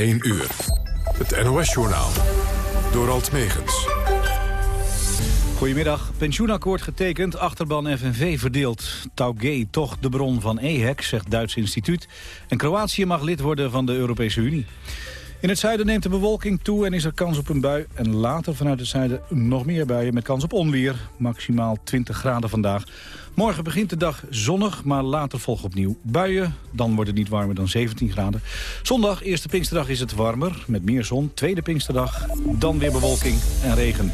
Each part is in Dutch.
1 uur. Het NOS-journaal. Door Alt Megens. Goedemiddag. Pensioenakkoord getekend, achterban FNV verdeeld. Taugé toch de bron van EHEC, zegt Duits instituut. En Kroatië mag lid worden van de Europese Unie. In het zuiden neemt de bewolking toe en is er kans op een bui. En later vanuit het zuiden nog meer buien met kans op onweer. Maximaal 20 graden vandaag. Morgen begint de dag zonnig, maar later volgen opnieuw buien. Dan wordt het niet warmer dan 17 graden. Zondag, eerste Pinksterdag, is het warmer, met meer zon. Tweede Pinksterdag, dan weer bewolking en regen.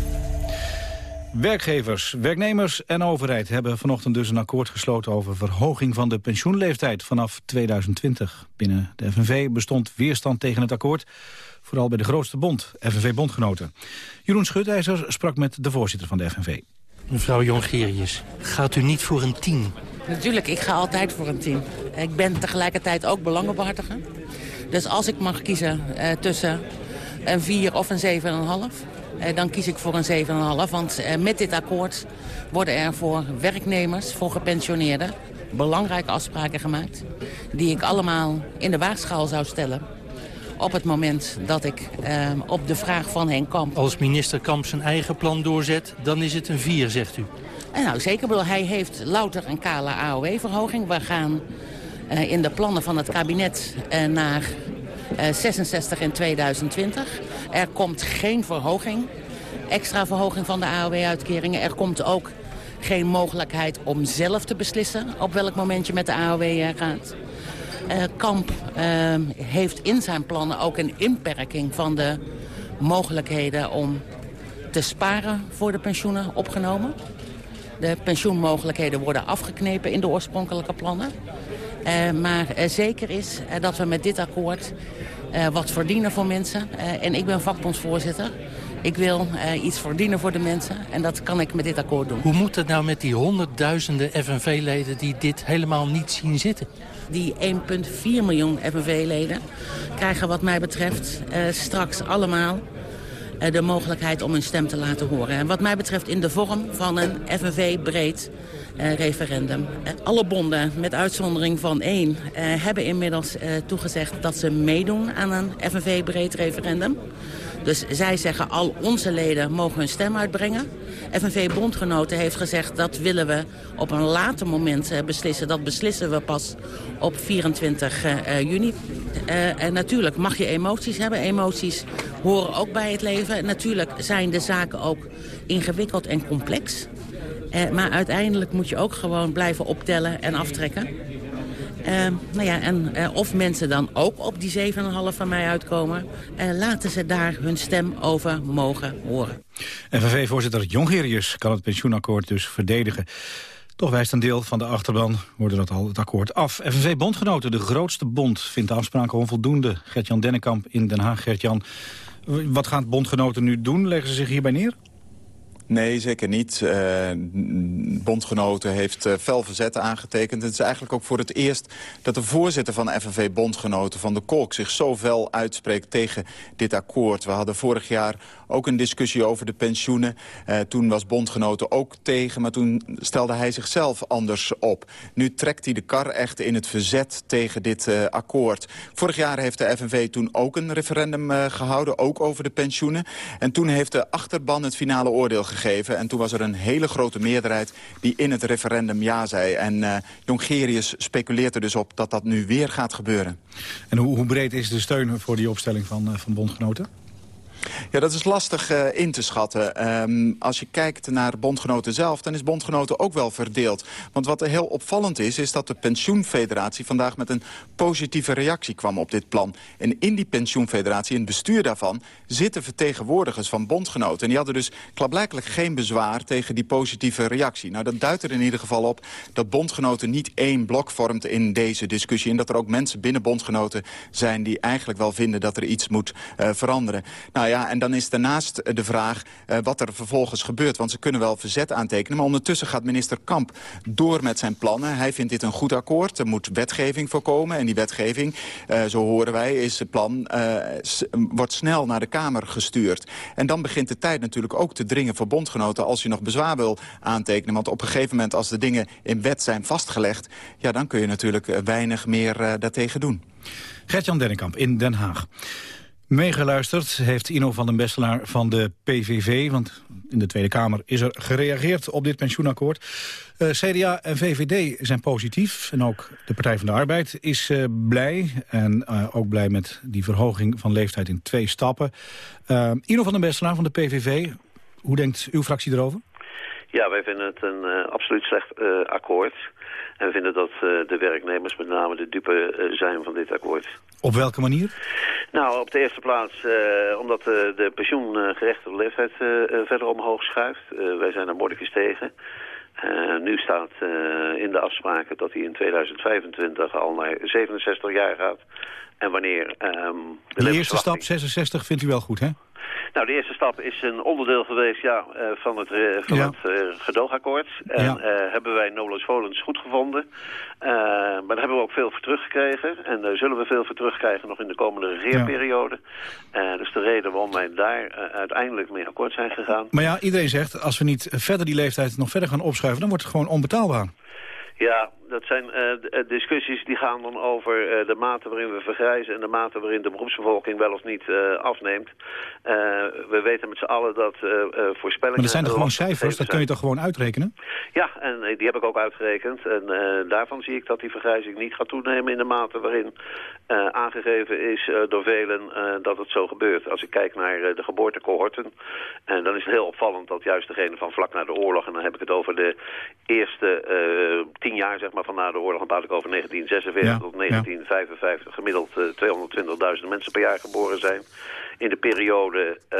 Werkgevers, werknemers en overheid hebben vanochtend dus een akkoord gesloten over verhoging van de pensioenleeftijd vanaf 2020. Binnen de FNV bestond weerstand tegen het akkoord, vooral bij de grootste bond, FNV-bondgenoten. Jeroen Schutijzer sprak met de voorzitter van de FNV. Mevrouw Jongerius, gaat u niet voor een tien? Natuurlijk, ik ga altijd voor een tien. Ik ben tegelijkertijd ook belangenbehartiger. Dus als ik mag kiezen eh, tussen een 4 of een 7,5... Eh, dan kies ik voor een 7,5. Want eh, met dit akkoord worden er voor werknemers, voor gepensioneerden... belangrijke afspraken gemaakt... die ik allemaal in de waagschaal zou stellen op het moment dat ik eh, op de vraag van Henk Kamp... Als minister Kamp zijn eigen plan doorzet, dan is het een 4, zegt u? En nou, zeker. Bedoel, hij heeft louter een kale AOW-verhoging. We gaan uh, in de plannen van het kabinet uh, naar 66 in 2020. Er komt geen verhoging, extra verhoging van de AOW-uitkeringen. Er komt ook geen mogelijkheid om zelf te beslissen op welk moment je met de AOW gaat. Uh, Kamp uh, heeft in zijn plannen ook een inperking van de mogelijkheden om te sparen voor de pensioenen opgenomen. De pensioenmogelijkheden worden afgeknepen in de oorspronkelijke plannen. Uh, maar zeker is dat we met dit akkoord wat verdienen voor mensen. en ik ben vakbondsvoorzitter. Ik wil iets verdienen voor de mensen en dat kan ik met dit akkoord doen. Hoe moet het nou met die honderdduizenden FNV-leden die dit helemaal niet zien zitten? Die 1,4 miljoen FNV-leden krijgen wat mij betreft uh, straks allemaal uh, de mogelijkheid om hun stem te laten horen. En wat mij betreft in de vorm van een FNV-breed referendum. alle bonden, met uitzondering van één, hebben inmiddels toegezegd dat ze meedoen aan een FNV-breed referendum. Dus zij zeggen al onze leden mogen hun stem uitbrengen. FNV-bondgenoten heeft gezegd dat willen we op een later moment beslissen. Dat beslissen we pas op 24 uh, juni. En natuurlijk mag je emoties hebben. Emoties horen ook bij het leven. Natuurlijk zijn de zaken ook ingewikkeld en complex. Maar uiteindelijk moet je ook gewoon blijven optellen en aftrekken. Uh, nou ja, en uh, of mensen dan ook op die 7,5 van mij uitkomen... Uh, laten ze daar hun stem over mogen horen. FNV-voorzitter Jongerius kan het pensioenakkoord dus verdedigen. Toch wijst een deel van de achterban, worden dat al het akkoord af. FNV-bondgenoten, de grootste bond, vindt de afspraken onvoldoende. Gert-Jan Dennekamp in Den Haag. Gert-Jan, wat gaan bondgenoten nu doen? Leggen ze zich hierbij neer? Nee, zeker niet. Uh, bondgenoten heeft uh, fel verzet aangetekend. Het is eigenlijk ook voor het eerst dat de voorzitter van FNV Bondgenoten van de Kolk zich zo fel uitspreekt tegen dit akkoord. We hadden vorig jaar ook een discussie over de pensioenen. Uh, toen was Bondgenoten ook tegen, maar toen stelde hij zichzelf anders op. Nu trekt hij de kar echt in het verzet tegen dit akkoord. Vorig jaar heeft de FNV toen ook een referendum gehouden, ook over de pensioenen. En toen heeft de achterban het finale oordeel gegeven. En toen was er een hele grote meerderheid die in het referendum ja zei. En Jongerius speculeert er dus op dat dat nu weer gaat gebeuren. En hoe, hoe breed is de steun voor die opstelling van, van bondgenoten? Ja, dat is lastig uh, in te schatten. Um, als je kijkt naar bondgenoten zelf, dan is bondgenoten ook wel verdeeld. Want wat er heel opvallend is, is dat de pensioenfederatie vandaag met een positieve reactie kwam op dit plan. En in die pensioenfederatie, in het bestuur daarvan, zitten vertegenwoordigers van bondgenoten. En die hadden dus klaarblijkelijk geen bezwaar tegen die positieve reactie. Nou, dat duidt er in ieder geval op dat bondgenoten niet één blok vormt in deze discussie. En dat er ook mensen binnen bondgenoten zijn die eigenlijk wel vinden dat er iets moet uh, veranderen. Nou ja, en en dan is daarnaast de vraag wat er vervolgens gebeurt. Want ze kunnen wel verzet aantekenen. Maar ondertussen gaat minister Kamp door met zijn plannen. Hij vindt dit een goed akkoord. Er moet wetgeving voorkomen. En die wetgeving, zo horen wij, is het plan, wordt snel naar de Kamer gestuurd. En dan begint de tijd natuurlijk ook te dringen voor bondgenoten... als je nog bezwaar wil aantekenen. Want op een gegeven moment als de dingen in wet zijn vastgelegd... ja, dan kun je natuurlijk weinig meer daartegen doen. Gert-Jan Dennekamp in Den Haag. Meegeluisterd heeft Ino van den Bestelaar van de PVV... want in de Tweede Kamer is er gereageerd op dit pensioenakkoord. Eh, CDA en VVD zijn positief en ook de Partij van de Arbeid is uh, blij... en uh, ook blij met die verhoging van leeftijd in twee stappen. Ino van den Bestelaar van de PVV, hoe denkt uw fractie erover? Ja, wij vinden het een absoluut slecht akkoord... En we vinden dat uh, de werknemers met name de dupe uh, zijn van dit akkoord. Op welke manier? Nou, op de eerste plaats uh, omdat de pensioengerechtigde leeftijd verder omhoog schuift. wij zijn er moordjes tegen. nu staat in de afspraken dat hij in 2025 al naar 67 jaar gaat. En wanneer... Um, de, de eerste stap, 66, vindt u wel goed, hè? Nou, de eerste stap is een onderdeel geweest ja, eh, van het, uh, van het uh, gedoogakkoord. En ja. hebben wij Nolens Volens goed gevonden. maar daar hebben we ook veel voor teruggekregen. En daar zullen we veel voor terugkrijgen nog in de komende regeerperiode. Ja. dus de reden waarom wij daar uiteindelijk mee akkoord zijn gegaan. Maar ja, iedereen zegt, als we niet verder die leeftijd nog verder gaan opschuiven... dan wordt het gewoon onbetaalbaar. Ja, dat zijn uh, discussies die gaan dan over uh, de mate waarin we vergrijzen... en de mate waarin de beroepsbevolking wel of niet uh, afneemt. we weten met z'n allen dat voorspellingen... Maar dat zijn toch gewoon cijfers? Dat kun je toch gewoon uitrekenen? Ja, en die heb ik ook uitgerekend. En daarvan zie ik dat die vergrijzing niet gaat toenemen... in de mate waarin aangegeven is door velen dat het zo gebeurt. Als ik kijk naar de geboortecohorten... en dan is het heel opvallend dat juist degene van vlak na de oorlog... en dan heb ik het over de eerste tien jaar... zeg maar van na de oorlog, dan praat ik over 1946 tot 1955, gemiddeld uh, eh, 220.000 mensen per jaar geboren zijn. In de periode uh,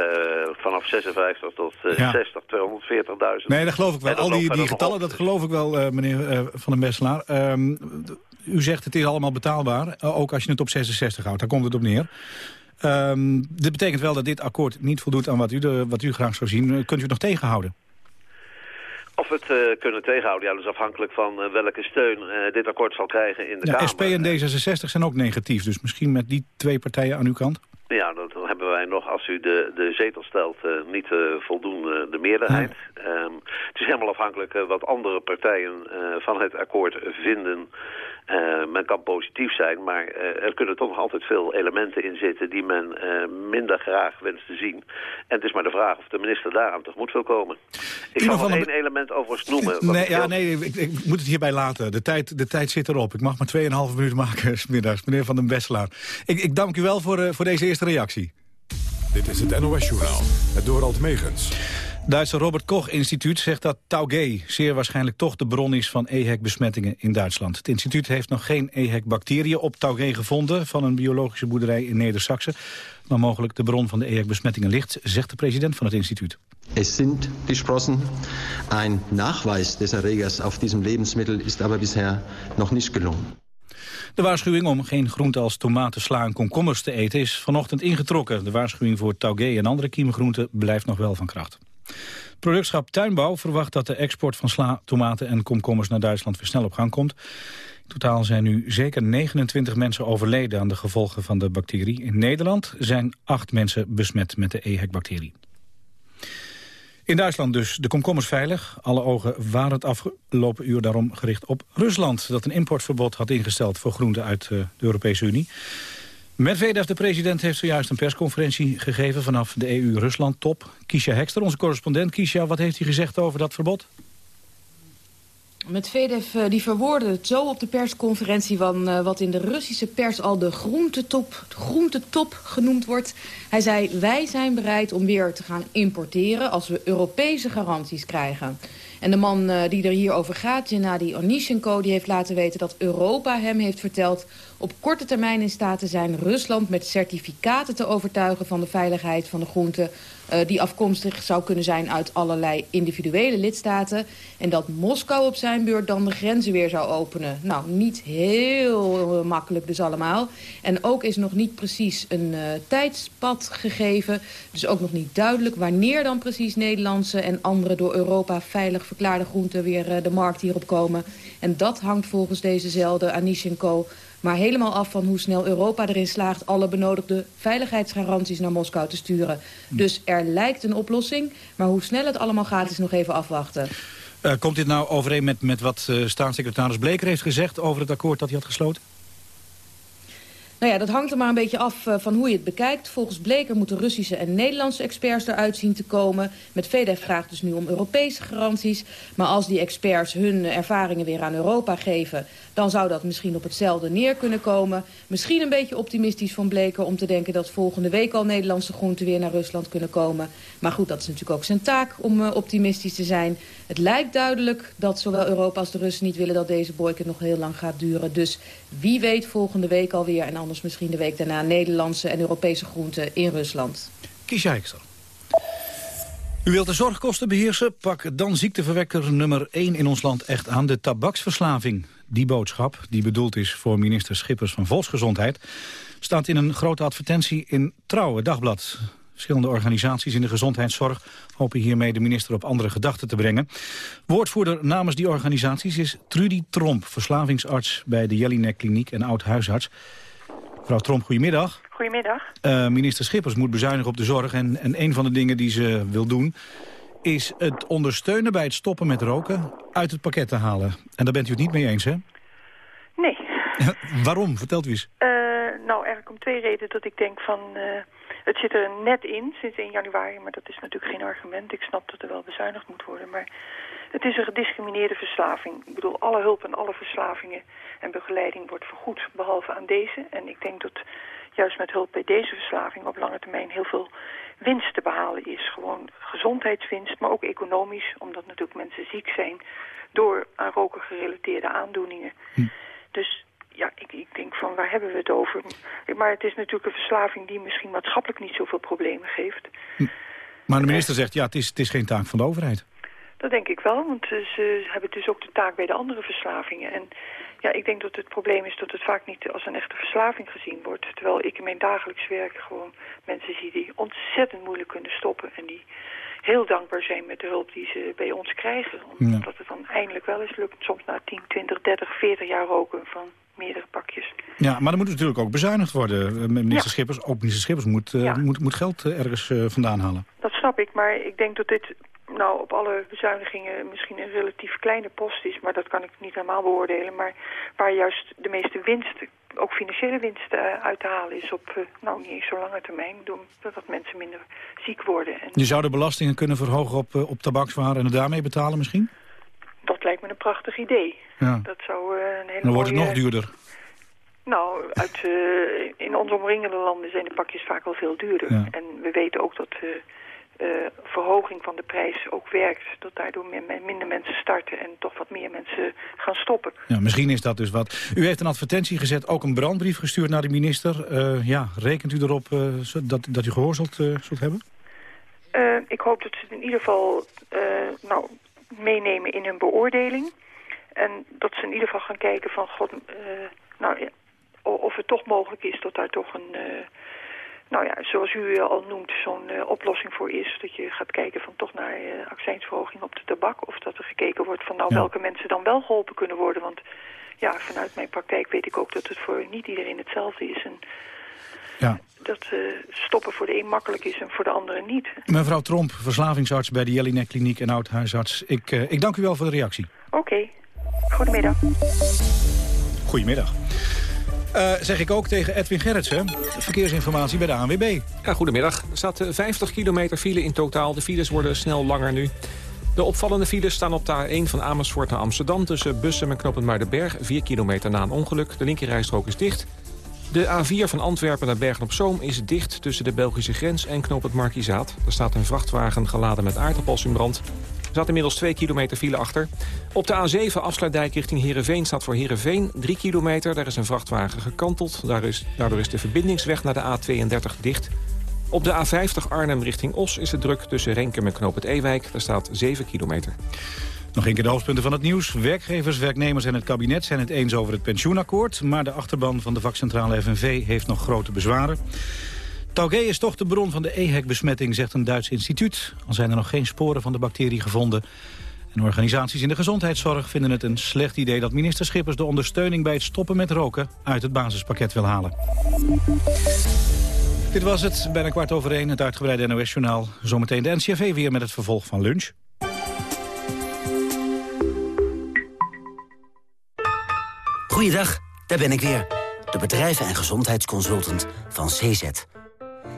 vanaf 56 tot uh, ja. 60, 240.000. Nee, dat geloof ik wel. Al die, die getallen, dat geloof ik wel, meneer Van den Besselaar. Um, u zegt het is allemaal betaalbaar, ook als je het op 66 houdt. Daar komt het op neer. Um, dit betekent wel dat dit akkoord niet voldoet aan wat u, de, wat u graag zou zien. Kunt u het nog tegenhouden? Of we het uh, kunnen tegenhouden, ja, dat is afhankelijk van uh, welke steun uh, dit akkoord zal krijgen in de ja, Kamer. SP en D66 zijn ook negatief, dus misschien met die twee partijen aan uw kant? Ja, dat hebben wij nog, als u de, de zetel stelt, niet voldoende de meerderheid. Um, het is helemaal afhankelijk wat andere partijen van het akkoord vinden. Uh, men kan positief zijn, maar uh, er kunnen toch nog altijd veel elementen in zitten die men uh, minder graag wenst te zien. En het is maar de vraag of de minister daaraan tegemoet wil komen. Ik zal nog één element overigens noemen. Nee, ja, nee ik, ik, moet het hierbij laten. De tijd, de tijd zit erop. Ik mag maar 2,5 minuten maken, middags, meneer Van den Besselaar. Ik, ik dank u wel voor, voor deze eerste reactie. Dit is het NOS Journaal, het Dorald Megens. Duitse Robert Koch Instituut zegt dat Taugé zeer waarschijnlijk toch de bron is van EHEC-besmettingen in Duitsland. Het instituut heeft nog geen EHEC-bacteriën op Taugé gevonden van een biologische boerderij in Neder-Saxe. Maar mogelijk de bron van de EHEC-besmettingen ligt, zegt de president van het instituut. Es sind die Sprossen. Ein Nachweis des Erregers auf diesem Lebensmittel ist aber bisher noch nicht gelungen. De waarschuwing om geen groenten als tomaten, sla en komkommers te eten is vanochtend ingetrokken. De waarschuwing voor taugé en andere kiemgroenten blijft nog wel van kracht. Productschap Tuinbouw verwacht dat de export van sla, tomaten en komkommers naar Duitsland weer snel op gang komt. In totaal zijn nu zeker 29 mensen overleden aan de gevolgen van de bacterie. In Nederland zijn acht mensen besmet met de EHEC-bacterie. In Duitsland dus de komkommers veilig. Alle ogen waren het afgelopen uur daarom gericht op Rusland... dat een importverbod had ingesteld voor groenten uit eh, de Europese Unie. Medvedev, de president, heeft zojuist een persconferentie gegeven... vanaf de EU-Rusland-top. Kisha Hekster, onze correspondent. Kisha, wat heeft hij gezegd over dat verbod? Medvedev eh, die verwoordde het zo op de persconferentie... van uh, wat in de Russische pers al de groentetop, groentetop genoemd wordt. Hij zei, wij zijn bereid om weer te gaan importeren... als we Europese garanties krijgen. En de man uh, die er hier over gaat, Gennady Onishenko... die heeft laten weten dat Europa hem heeft verteld... op korte termijn in staat te zijn Rusland met certificaten te overtuigen... van de veiligheid van de groenten die afkomstig zou kunnen zijn uit allerlei individuele lidstaten. En dat Moskou op zijn beurt dan de grenzen weer zou openen. Nou, niet heel makkelijk dus allemaal. En ook is nog niet precies een uh, tijdspad gegeven. Dus ook nog niet duidelijk wanneer dan precies Nederlandse en andere door Europa veilig verklaarde groenten weer uh, de markt hierop komen. En dat hangt volgens dezezelfde Anishenko maar helemaal af van hoe snel Europa erin slaagt... alle benodigde veiligheidsgaranties naar Moskou te sturen. Dus er lijkt een oplossing, maar hoe snel het allemaal gaat is nog even afwachten. Uh, komt dit nou overeen met, met wat uh, staatssecretaris Bleker heeft gezegd... over het akkoord dat hij had gesloten? Nou ja, dat hangt er maar een beetje af uh, van hoe je het bekijkt. Volgens Bleker moeten Russische en Nederlandse experts eruit zien te komen. Met VDF vraagt dus nu om Europese garanties. Maar als die experts hun ervaringen weer aan Europa geven... dan zou dat misschien op hetzelfde neer kunnen komen. Misschien een beetje optimistisch van Bleker om te denken... dat volgende week al Nederlandse groenten weer naar Rusland kunnen komen. Maar goed, dat is natuurlijk ook zijn taak om uh, optimistisch te zijn. Het lijkt duidelijk dat zowel Europa als de Russen niet willen... dat deze boycott nog heel lang gaat duren. Dus wie weet volgende week alweer... en anders misschien de week daarna Nederlandse en Europese groenten in Rusland. Kies Dijkstra. U wilt de zorgkosten beheersen? Pak dan ziekteverwekker nummer 1 in ons land echt aan, de tabaksverslaving. Die boodschap, die bedoeld is voor minister Schippers van Volksgezondheid... staat in een grote advertentie in Trouwe Dagblad. Verschillende organisaties in de gezondheidszorg hopen hiermee de minister op andere gedachten te brengen. Woordvoerder namens die organisaties is Trudy Tromp, verslavingsarts bij de Jellinek Kliniek en oud-huisarts. Mevrouw Tromp, goedemiddag. Goedemiddag. Uh, minister Schippers moet bezuinigen op de zorg en, en een van de dingen die ze wil doen is het ondersteunen bij het stoppen met roken uit het pakket te halen. En daar bent u het niet mee eens, hè? Nee. Waarom? Vertelt u eens. Uh, nou, eigenlijk om twee redenen dat ik denk van... Uh, het zit er net in, sinds 1 januari, maar dat is natuurlijk geen argument. Ik snap dat er wel bezuinigd moet worden, maar het is een gediscrimineerde verslaving. Ik bedoel, alle hulp en alle verslavingen en begeleiding wordt vergoed, behalve aan deze. En ik denk dat juist met hulp bij deze verslaving op lange termijn heel veel winst te behalen is. Gewoon gezondheidswinst, maar ook economisch, omdat natuurlijk mensen ziek zijn door aan roken gerelateerde aandoeningen. Hm. Dus ja, ik, ik denk van waar hebben we het over? Maar het is natuurlijk een verslaving die misschien maatschappelijk niet zoveel problemen geeft. Hm. Maar de minister zegt, ja, het is, het is geen taak van de overheid. Dat denk ik wel, want ze hebben dus ook de taak bij de andere verslavingen. En ja, ik denk dat het probleem is dat het vaak niet als een echte verslaving gezien wordt. Terwijl ik in mijn dagelijks werk gewoon mensen zie die ontzettend moeilijk kunnen stoppen. En die heel dankbaar zijn met de hulp die ze bij ons krijgen. Omdat het dan eindelijk wel eens lukt. Soms na 10, 20, 30, 40 jaar roken van meerdere pakjes. Ja, maar er moet natuurlijk ook bezuinigd worden. Eh, minister Schippers, ook minister Schippers moet, uh, moet, moet geld uh, ergens vandaan halen. Dat snap ik, maar ik denk dat dit nou op alle bezuinigingen misschien een relatief kleine post is, maar dat kan ik niet helemaal beoordelen. Maar waar juist de meeste winst, ook financiële winst uh, uit te halen is op, uh, nou niet eens zo lange termijn, doordat mensen minder ziek worden. En... Je zou de belastingen kunnen verhogen op, uh, op tabakswaren en het daarmee betalen misschien? Dat lijkt me een prachtig idee. Ja. Dat zou een hele Dan wordt het nog duurder. Nou, uit, in onze omringende landen zijn de pakjes vaak al veel duurder. Ja. En we weten ook dat uh, verhoging van de prijs ook werkt. Dat daardoor minder mensen starten en toch wat meer mensen gaan stoppen. Ja, misschien is dat dus wat. U heeft een advertentie gezet, ook een brandbrief gestuurd naar de minister. Uh, ja, rekent u erop uh, dat, dat u gehoor zult, zult hebben? ik hoop dat ze het in ieder geval nou, meenemen in hun beoordeling. En dat ze in ieder geval gaan kijken van... God, nou, of het toch mogelijk is dat daar toch een nou ja, zoals u al noemt, zo'n uh, oplossing voor is... dat je gaat kijken van toch naar uh, accijnsverhoging op de tabak... of dat er gekeken wordt van nou, welke mensen dan wel geholpen kunnen worden. Want ja, vanuit mijn praktijk weet ik ook dat het voor niet iedereen hetzelfde is. En ja. dat uh, stoppen voor de een makkelijk is en voor de andere niet. Mevrouw Tromp, verslavingsarts bij de Jellinek Kliniek en oud-huisarts. Ik, ik dank u wel voor de reactie. Oké, okay. goedemiddag. Goedemiddag. Uh, zeg ik ook tegen Edwin Gerritsen. Verkeersinformatie bij de ANWB. Ja, goedemiddag. Er staat 50 kilometer file in totaal. De files worden snel langer nu. De opvallende files staan op de A1 van Amersfoort naar Amsterdam... tussen Bussen en Knoppen Muidenberg, 4 kilometer na een ongeluk. De linkerrijstrook is dicht. De A4 van Antwerpen naar Bergen-op-Zoom is dicht tussen de Belgische grens en Knoop het Markizaat. Er staat een vrachtwagen geladen met aardappels in brand. Zat inmiddels 2 kilometer file achter. Op de A7 afsluitdijk richting Heerenveen staat voor Heerenveen 3 kilometer. Daar is een vrachtwagen gekanteld. Daar is, daardoor is de verbindingsweg naar de A32 dicht. Op de A50 Arnhem richting Os is het druk tussen Renkum en Knoop het Ewijk. Daar staat 7 kilometer. Nog een keer de hoofdpunten van het nieuws. Werkgevers, werknemers en het kabinet zijn het eens over het pensioenakkoord. Maar de achterban van de vakcentrale FNV heeft nog grote bezwaren. Taugé is toch de bron van de EHEC-besmetting, zegt een Duits instituut. Al zijn er nog geen sporen van de bacterie gevonden. En organisaties in de gezondheidszorg vinden het een slecht idee... dat minister Schippers de ondersteuning bij het stoppen met roken... uit het basispakket wil halen. Dit was het, bijna kwart over één, het uitgebreide NOS-journaal. Zometeen de NCRV weer met het vervolg van lunch. Goeiedag, daar ben ik weer. De bedrijven- en gezondheidsconsultant van CZ.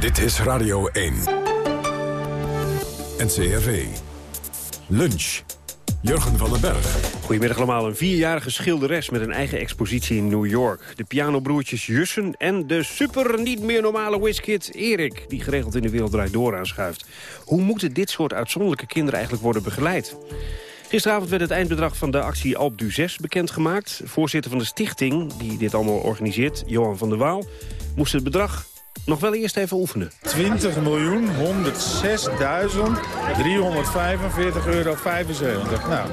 Dit is Radio 1. NCRV. Lunch. Jurgen van den Berg. Goedemiddag allemaal. Een vierjarige schilderes met een eigen expositie in New York. De pianobroertjes Jussen en de super niet meer normale whiskid Erik... die geregeld in de wereld draait door aanschuift. Hoe moeten dit soort uitzonderlijke kinderen eigenlijk worden begeleid? Gisteravond werd het eindbedrag van de actie Alp du 6 bekendgemaakt. Voorzitter van de stichting die dit allemaal organiseert, Johan van der Waal... moest het bedrag nog wel eerst even oefenen. 20 miljoen 106.345 euro 75. Nou,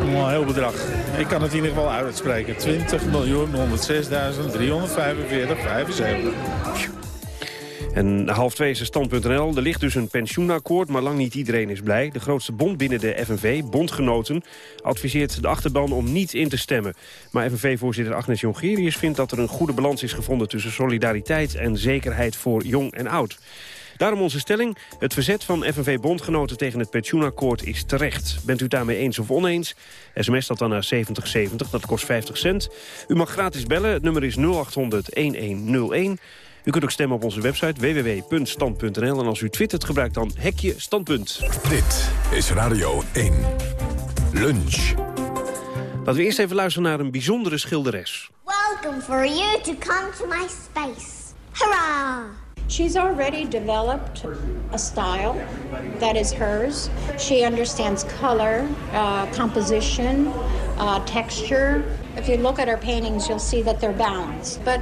een heel bedrag. Ik kan het in ieder geval uitspreken. 20 miljoen 106.345 75. En half twee is stand.nl. Er ligt dus een pensioenakkoord, maar lang niet iedereen is blij. De grootste bond binnen de FNV, Bondgenoten, adviseert de achterban om niet in te stemmen. Maar FNV-voorzitter Agnes Jongerius vindt dat er een goede balans is gevonden... tussen solidariteit en zekerheid voor jong en oud. Daarom onze stelling. Het verzet van FNV-bondgenoten tegen het pensioenakkoord is terecht. Bent u daarmee eens of oneens? SMS dat dan naar 7070, dat kost 50 cent. U mag gratis bellen, het nummer is 0800-1101. U kunt ook stemmen op onze website www.stand.nl. En als u twittert, gebruikt dan hekje standpunt. Dit is Radio 1. Lunch. Laten we eerst even luisteren naar een bijzondere schilderes. Welcome for you to come to my space. Hurrah! She's already developed a style that is hers. She understands color, uh, composition, uh, texture. If you look at her paintings, you'll see that they're balanced. But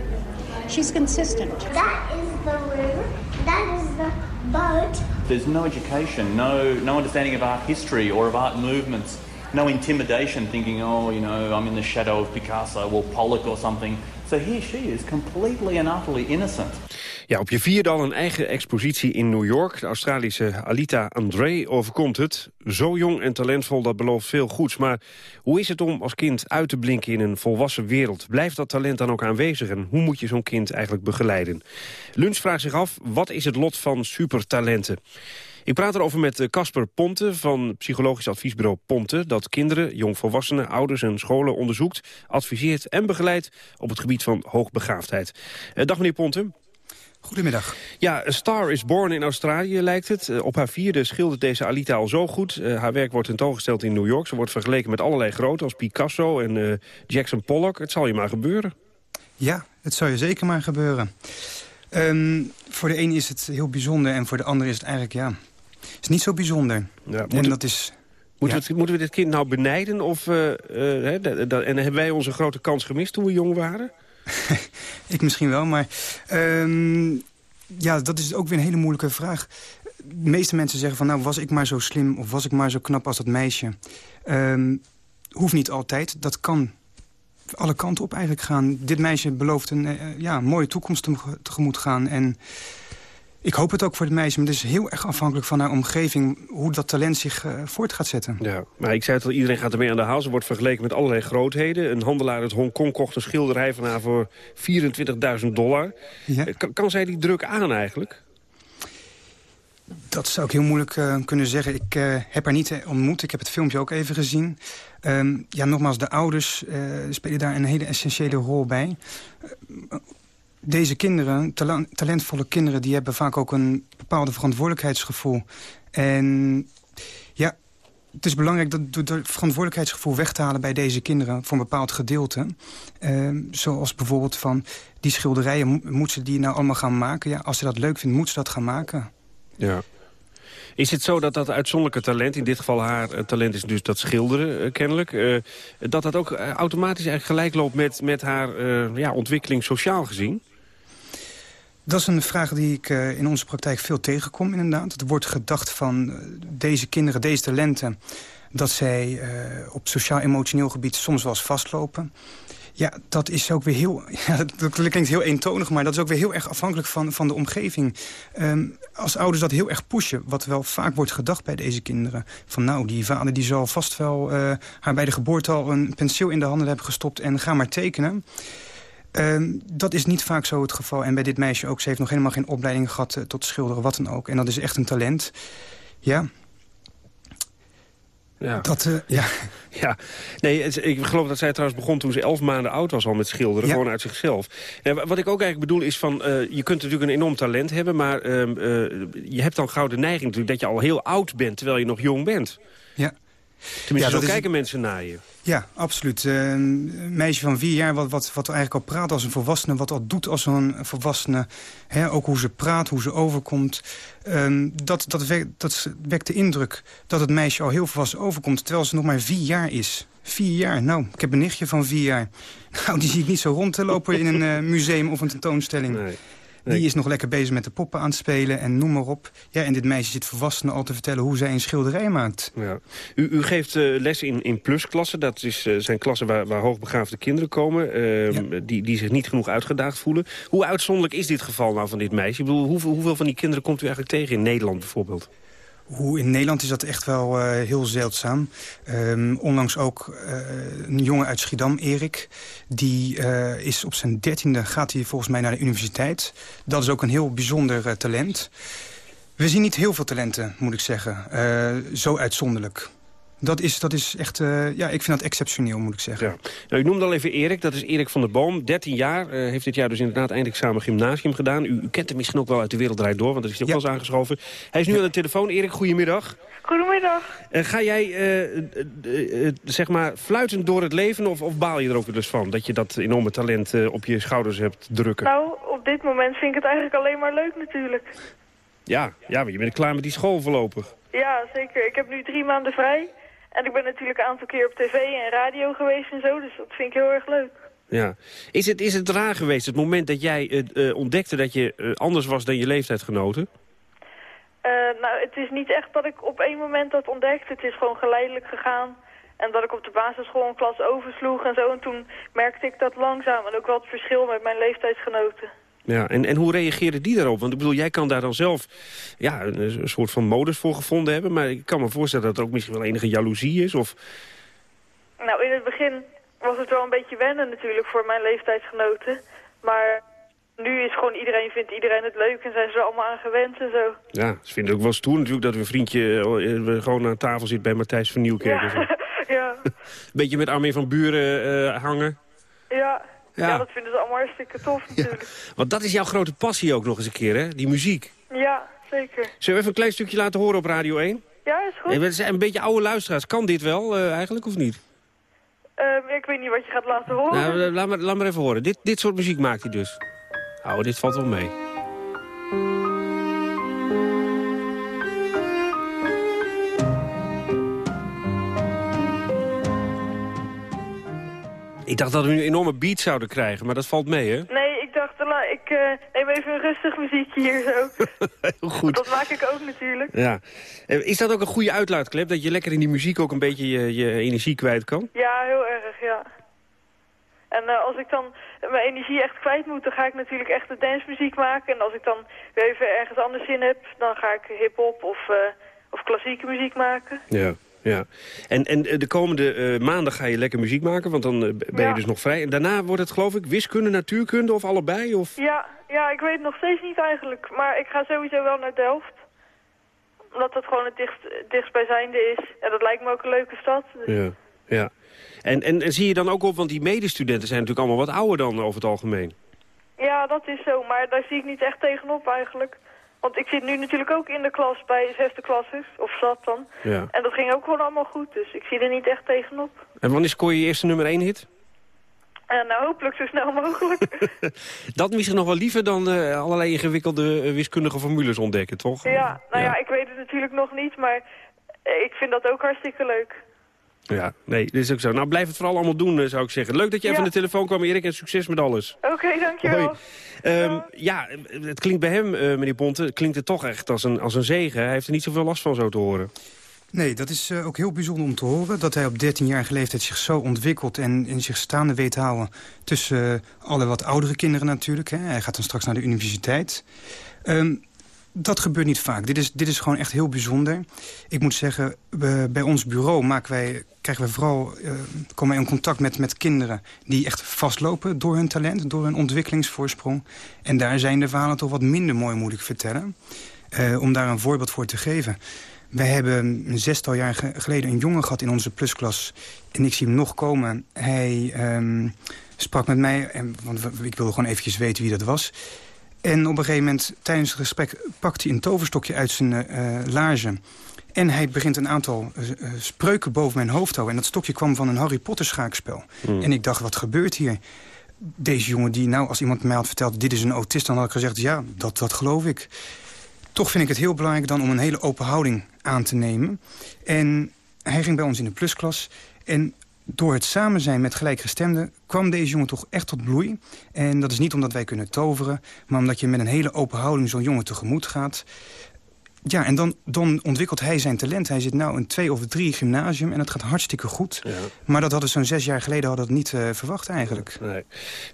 she's consistent. That is the river. That is the boat. There's no education, no, no understanding of art history or of art movements, no intimidation thinking, oh, you know, I'm in the shadow of Picasso or Pollock or something. So is, completely and utterly. Ja, op je vierde al een eigen expositie in New York. De Australische Alita André overkomt het. Zo jong en talentvol, dat belooft veel goeds. Maar hoe is het om als kind uit te blinken in een volwassen wereld? Blijft dat talent dan ook aanwezig? En hoe moet je zo'n kind eigenlijk begeleiden? Lunch vraagt zich af, wat is het lot van supertalenten? Ik praat erover met Casper Ponte van psychologisch adviesbureau Ponte... dat kinderen, jongvolwassenen, ouders en scholen onderzoekt... adviseert en begeleidt op het gebied van hoogbegaafdheid. Dag meneer Ponte. Goedemiddag. Ja, A Star is Born in Australië lijkt het. Eh, Op haar vierde schildert deze Alita al zo goed. Eh, haar werk wordt tentoongesteld in New York. Ze wordt vergeleken met allerlei grote als Picasso en eh, Jackson Pollock. Het zal je maar gebeuren. Ja, het zou je zeker maar gebeuren. Ehm, voor de ene is het heel bijzonder en voor de ander is het eigenlijk, ja... is niet zo bijzonder. Ja, en dat is... Moeten, we moeten we dit kind nou benijden? Of, eh, eh, en hebben wij onze grote kans gemist toen we jong waren? Ik misschien wel, maar... ehm, ja, dat is ook weer een hele moeilijke vraag. De meeste mensen zeggen van, nou, was ik maar zo slim... of was ik maar zo knap als dat meisje. Ehm, hoeft niet altijd. Dat kan alle kanten op eigenlijk gaan. Dit meisje belooft een eh, ja, mooie toekomst te- tegemoet gaan. En ik hoop het ook voor het meisje. Maar het is heel erg afhankelijk van haar omgeving... hoe dat talent zich eh, voort gaat zetten. Ja, maar ik zei het al, iedereen gaat ermee aan de haal. Ze wordt vergeleken met allerlei grootheden. Een handelaar uit Hongkong kocht een schilderij van haar voor 24.000 dollar. Ja. Eh, Kan, kan zij die druk aan eigenlijk? Dat zou ik heel moeilijk eh, kunnen zeggen. Ik heb haar niet ontmoet. Ik heb het filmpje ook even gezien. Ehm, ja, nogmaals, de ouders spelen daar een hele essentiële rol bij. Deze kinderen, talentvolle kinderen... die hebben vaak ook een bepaalde verantwoordelijkheidsgevoel. En ja, het is belangrijk dat door dat verantwoordelijkheidsgevoel weg te halen... bij deze kinderen voor een bepaald gedeelte. Ehm, zoals bijvoorbeeld van die schilderijen, mo- moet ze die nou allemaal gaan maken? Ja, als ze dat leuk vindt, moet ze dat gaan maken. Ja. Is het zo dat dat uitzonderlijke talent, in dit geval haar eh, talent is dus dat schilderen eh, kennelijk... eh, dat dat ook automatisch eigenlijk gelijk loopt met, met haar ja, ontwikkeling sociaal gezien? Dat is een vraag die ik eh, in onze praktijk veel tegenkom inderdaad. Er wordt gedacht van eh, deze kinderen, deze talenten... dat zij eh, op sociaal-emotioneel gebied soms wel eens vastlopen. Ja, dat is ook weer heel... Ja, dat, klinkt heel eentonig, maar dat is ook weer heel erg afhankelijk van, van de omgeving. Ehm, als ouders dat heel erg pushen, wat wel vaak wordt gedacht bij deze kinderen... van nou, die vader die zal vast wel haar bij de geboorte al een penseel in de handen hebben gestopt... en ga maar tekenen. Ehm, dat is niet vaak zo het geval. En bij dit meisje ook. Ze heeft nog helemaal geen opleiding gehad eh, tot schilderen, wat dan ook. En dat is echt een talent. Ja, Ja. dat... eh, ja. Ja, nee, ik geloof dat zij trouwens begon toen ze elf maanden oud was al met schilderen, Ja. gewoon uit zichzelf. Ja, wat ik ook eigenlijk bedoel is van, eh, je kunt natuurlijk een enorm talent hebben, maar ehm, eh, je hebt dan gauw de neiging natuurlijk dat je al heel oud bent, terwijl je nog jong bent. Ja. Tenminste, Ja, zo is- kijken mensen naar je. Ja, absoluut. Een meisje van vier jaar wat, wat, wat eigenlijk al praat als een volwassene... wat al doet als een volwassene. Hè, ook hoe ze praat, hoe ze overkomt. Ehm, dat, dat, wekt, dat wekt de indruk dat het meisje al heel volwassen overkomt... terwijl ze nog maar vier jaar is. Vier jaar, nou, ik heb een nichtje van vier jaar. Nou, die zie ik niet zo rondlopen in een eh, museum of een tentoonstelling. Die is nog lekker bezig met de poppen aan het spelen en noem maar op. Ja, en dit meisje zit volwassenen al te vertellen hoe zij een schilderij maakt. Ja. U, u geeft eh, les in, in plusklassen. Dat is, eh, zijn klassen waar, waar hoogbegaafde kinderen komen... ehm, die, die zich niet genoeg uitgedaagd voelen. Hoe uitzonderlijk is dit geval nou van dit meisje? Ik bedoel, hoeveel, hoeveel van die kinderen komt u eigenlijk tegen in Nederland bijvoorbeeld? Hoe in Nederland is dat echt wel eh, heel zeldzaam. Ehm, onlangs ook eh, een jongen uit Schiedam, Erik. Die eh, is op zijn dertiende, gaat hij volgens mij naar de universiteit. Dat is ook een heel bijzonder talent. We zien niet heel veel talenten, moet ik zeggen. Zo uitzonderlijk. Dat is, dat is echt, eh, ja, ik vind dat exceptioneel, moet ik zeggen. Ja. Nou, ik noemde al even Erik, dat is Erik van der Boom. 13 jaar, eh, heeft dit jaar dus inderdaad eindexamen gymnasium gedaan. U, u kent hem misschien ook wel uit de Wereld Draait Door, want daar is hij ook wel eens aangeschoven. Hij is nu aan de telefoon. Erik, goedemiddag. Goedemiddag. Eh, ga jij, zeg maar, fluitend door het leven of, of baal je er ook wel eens van? Dat je dat enorme talent op je schouders hebt drukken? Nou, op dit moment vind ik het eigenlijk alleen maar leuk natuurlijk. Ja, ja, maar je bent klaar met die school voorlopig. Ja, zeker. Ik heb nu drie maanden vrij. En ik ben natuurlijk een aantal keer op tv en radio geweest en zo. Dus dat vind ik heel erg leuk. Ja. Is, het, is het raar geweest, het moment dat jij eh, eh, ontdekte dat je eh, anders was dan je leeftijdgenoten? Eh, nou, het is niet echt dat ik op één moment dat ontdekte. Het is gewoon geleidelijk gegaan. En dat ik op de basisschool een klas oversloeg en zo. En toen merkte ik dat langzaam. En ook wel het verschil met mijn leeftijdsgenoten. Ja, en, en hoe reageerde die daarop? Want ik bedoel, jij kan daar dan zelf ja, een, een soort van modus voor gevonden hebben. Maar ik kan me voorstellen dat er ook misschien wel enige jaloezie is. Of... Nou, in het begin was het wel een beetje wennen natuurlijk voor mijn leeftijdsgenoten. Maar nu is gewoon iedereen, vindt iedereen het leuk en zijn ze er allemaal aan gewend en zo. Ja, ze vinden het ook wel stoer natuurlijk dat we vriendje eh, gewoon aan tafel zit bij Matthijs van Nieuwkerk. zo. ja, Beetje met Armin van Buren eh, hangen. ja. Ja. Ja. dat vinden ze allemaal hartstikke tof natuurlijk. Want dat is jouw grote passie ook nog eens een keer, hè? Die muziek. Ja, zeker. Zullen we even een klein stukje laten horen op Radio 1? Ja, is goed. We zijn een beetje oude luisteraars. Kan dit wel eh, eigenlijk of niet? Ehm, ik weet niet wat je gaat laten horen. Nou, eh, laat, maar, laat maar even horen. Dit, dit soort muziek maakt hij dus. Nou, dit valt wel mee. Ik dacht dat we nu een enorme beat zouden krijgen, maar dat valt mee, hè? Nee, ik dacht, ik eh, neem even een rustig muziekje hier zo. Heel goed. Dat maak ik ook natuurlijk. Ja. Eh, Is dat ook een goede uitlaatklep? Dat je lekker in die muziek ook een beetje je, je energie kwijt kan? Ja, heel erg, ja. En eh, als ik dan mijn energie echt kwijt moet, dan ga ik natuurlijk echt de dancemuziek maken. En als ik dan weer even ergens anders in heb, dan ga ik hip-hop of, of klassieke muziek maken. Ja. Ja. En, en eh, de komende eh, maanden ga je lekker muziek maken, want dan eh, ben je dus nog vrij. En daarna wordt het geloof ik wiskunde, natuurkunde of allebei? Of... Ja, ja, ik weet het nog steeds niet eigenlijk. Maar ik ga sowieso wel naar Delft. Omdat dat gewoon het dichtst, dichtstbijzijnde is. En dat lijkt me ook een leuke stad. Dus- Ja, ja. En, en, en zie je dan ook op, want die medestudenten zijn natuurlijk allemaal wat ouder dan over het algemeen. Ja, dat is zo. Maar daar zie ik niet echt tegenop eigenlijk. Want ik zit nu natuurlijk ook in de klas bij zesde klassers. Of zat dan. Ja. En dat ging ook gewoon allemaal goed. Dus ik zie er niet echt tegenop. En wanneer scoor je je eerste nummer 1 hit? Nou hopelijk zo snel mogelijk. Dat misschien nog wel liever dan eh, allerlei ingewikkelde eh, wiskundige formules ontdekken, toch? ja, nou ja. ik weet het natuurlijk nog niet. Maar ik vind dat ook hartstikke leuk. Ja, nee, dat is ook zo. Nou, blijf het vooral allemaal doen, eh, zou ik zeggen. Leuk dat je even aan de telefoon kwam, Erik, en succes met alles. Oké, dankjewel. Hoi. Ehm, ja, het klinkt bij hem, eh, meneer Ponte, klinkt het toch echt als een, als een zegen. Hij heeft er niet zoveel last van zo te horen. Nee, dat is eh, ook heel bijzonder om te horen. Dat hij op 13-jarige leeftijd zich zo ontwikkelt en in zich staande weet te houden... tussen alle wat oudere kinderen natuurlijk. Hè. Hij gaat dan straks naar de universiteit. Ehm, dat gebeurt niet vaak. Dit is, dit is gewoon echt heel bijzonder. Ik moet zeggen, we- bij ons bureau maken wij, krijgen we vooral, eh, komen wij in contact met, met kinderen... die echt vastlopen door hun talent, door hun ontwikkelingsvoorsprong. En daar zijn de verhalen toch wat minder mooi, moet ik vertellen. Eh, om daar een voorbeeld voor te geven. Wij hebben een zestal jaar ge- geleden een jongen gehad in onze plusklas. En ik zie hem nog komen. Hij ehm, sprak met mij, en, want we- ik wilde gewoon eventjes weten wie dat was. En op een gegeven moment, tijdens het gesprek, pakt hij een toverstokje uit zijn eh laarzen. En hij begint een aantal eh, eh, spreuken boven mijn hoofd te houden. En dat stokje kwam van een Harry Potter schaakspel. Hmm. En ik dacht, wat gebeurt hier? Deze jongen die, nou, als iemand mij had verteld... dit is een autist, dan had ik gezegd, ja, dat, dat geloof ik. Toch vind ik het heel belangrijk dan om een hele open houding aan te nemen. En hij ging bij ons in de plusklas. En door het samen zijn met gelijkgestemden kwam deze jongen toch echt tot bloei. En dat is niet omdat wij kunnen toveren... maar omdat je met een hele open houding zo'n jongen tegemoet gaat. Ja, en dan, dan ontwikkelt hij zijn talent. Hij zit nou in twee of drie gymnasium en dat gaat hartstikke goed. Maar dat hadden we zo'n zes jaar geleden hadden niet eh, verwacht eigenlijk. Nee.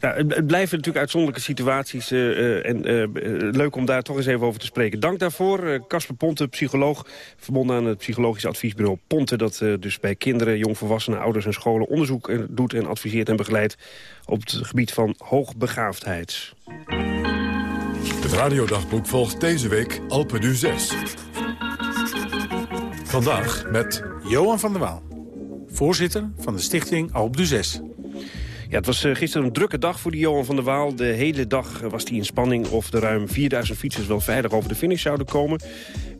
Nou, het, het blijven natuurlijk uitzonderlijke situaties. eh, eh, en leuk om daar toch eens even over te spreken. Dank daarvoor. Casper Ponte, psycholoog. Verbonden aan het psychologisch adviesbureau Ponte. Dat dus bij kinderen, jongvolwassenen, ouders en scholen onderzoek doet en adviseert en begeleidt. Op het gebied van hoogbegaafdheid. Het radiodagboek volgt deze week Alpe du 6. Vandaag met... Johan van der Waal, voorzitter van de stichting Alp du 6. Ja, het was eh, gisteren een drukke dag voor die Johan van der Waal. De hele dag eh, was hij in spanning of de ruim 4000 fietsers wel veilig over de finish zouden komen.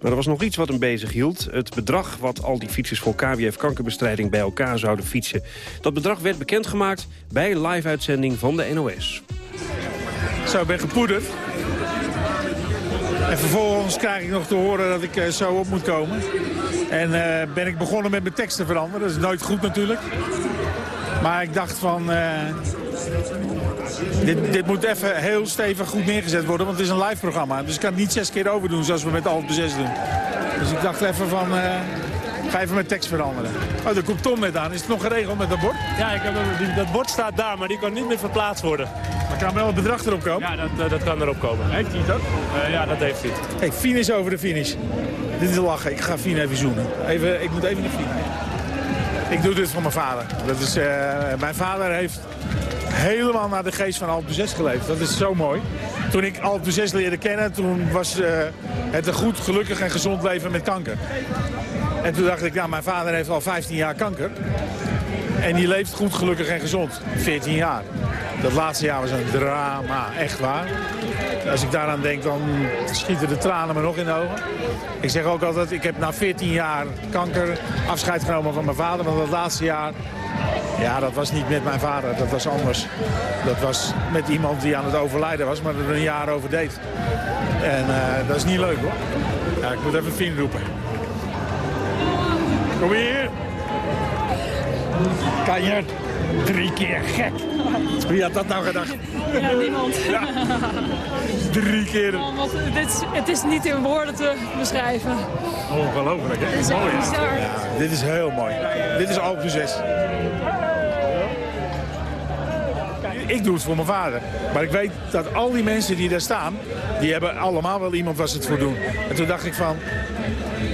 Maar er was nog iets wat hem bezig hield. Het bedrag wat al die fietsers voor KWF kankerbestrijding bij elkaar zouden fietsen. Dat bedrag werd bekendgemaakt bij een live-uitzending van de NOS. Zo, ik ben gepoederd. En vervolgens krijg ik nog te horen dat ik eh, zo op moet komen. En eh, ben ik begonnen met mijn tekst te veranderen. Dat is nooit goed natuurlijk. Maar ik dacht van... eh, dit, dit moet even heel stevig goed neergezet worden, want het is een live programma. Dus ik kan het niet zes keer overdoen zoals we met Alp de 6 doen. Dus ik dacht even van... ga even mijn tekst veranderen. Oh, daar komt Tom net aan. Is het nog geregeld met dat bord? Ja, ik heb, die- dat bord staat daar, maar die kan niet meer verplaatst worden. Maar kan wel het bedrag erop komen? Ja, dat, eh, dat kan erop komen. Heeft hij dat? Eh, ja, dat heeft hij. Hey, Fien is over de finish. Dit is lachen. Ik ga Fien even zoenen. Even, ik moet even naar Fien. Ik doe dit voor mijn vader. Dat is, eh, mijn vader heeft helemaal naar de geest van Alpe 6 geleefd. Dat is zo mooi. Toen ik Alpe 6 leerde kennen, toen was het een goed, gelukkig en gezond leven met kanker. En toen dacht ik, nou, mijn vader heeft al 15 jaar kanker. En die leeft goed, gelukkig en gezond. 14 jaar. Dat laatste jaar was een drama, echt waar. Als ik daaraan denk, dan schieten de tranen me nog in de ogen. Ik zeg ook altijd, ik heb na 14 jaar kanker afscheid genomen van mijn vader. Want dat laatste jaar, ja, dat was niet met mijn vader. Dat was anders. Dat was met iemand die aan het overlijden was, maar er een jaar over deed. En uh, dat is niet leuk hoor. Ja, ik moet even Fien roepen. Kom hier. Kanjer, drie keer gek. Wie had dat nou gedacht? Ja, niemand. Ja. Drie keer. Oh, wat, dit is, het is niet in woorden te beschrijven. Ongelooflijk, hè? Dit is mooi. Ja, dit is heel mooi. Dit is Alpe 6. Ik doe het voor mijn vader. Maar ik weet dat al die mensen die daar staan... die hebben allemaal wel iemand was het voor doen. En toen dacht ik van...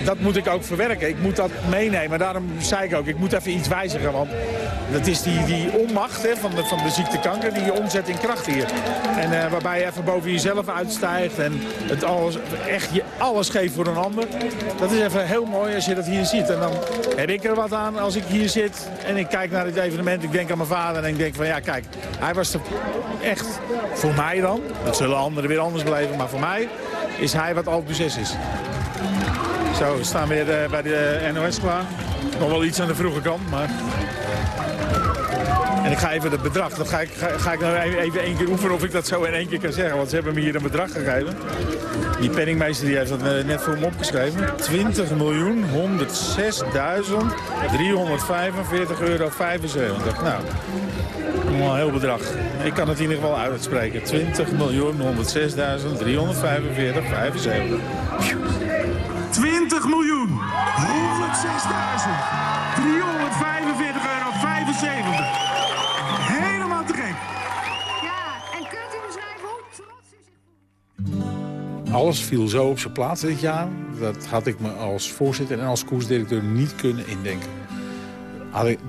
dat moet ik ook verwerken. Ik moet dat meenemen. Daarom zei ik ook, ik moet even iets wijzigen. Want dat is die, die onmacht hè, van, de, van de ziekte kanker die je omzet in kracht hier. En uh, waarbij je even boven jezelf uitstijgt en het alles, echt je alles geeft voor een ander. Dat is even heel mooi als je dat hier ziet. En dan heb ik er wat aan als ik hier zit en ik kijk naar dit evenement. Ik denk aan mijn vader en ik denk van ja kijk, hij was er echt voor mij dan. Dat zullen anderen weer anders beleven, maar voor mij is hij wat Alpe 6 is. Zo, we staan weer uh, bij de NOS klaar. Nog wel iets aan de vroege kant, maar... En ik ga even het bedrag, dat ga ik, ga, ik nou even één keer oefenen of ik dat zo in één keer kan zeggen. Want ze hebben me hier een bedrag gegeven. Die penningmeester die heeft dat net voor me opgeschreven. 20 miljoen 106.345 euro 75. Nou, een heel bedrag. Ik kan het in ieder geval uitspreken. 20 miljoen 106.345 75. 20 miljoen 106.345 euro 75. Helemaal te gek. Ja, en kunt u beschrijven hoe trots u zich Alles viel zo op zijn plaats dit jaar. Dat had ik me als voorzitter en als koersdirecteur niet kunnen indenken.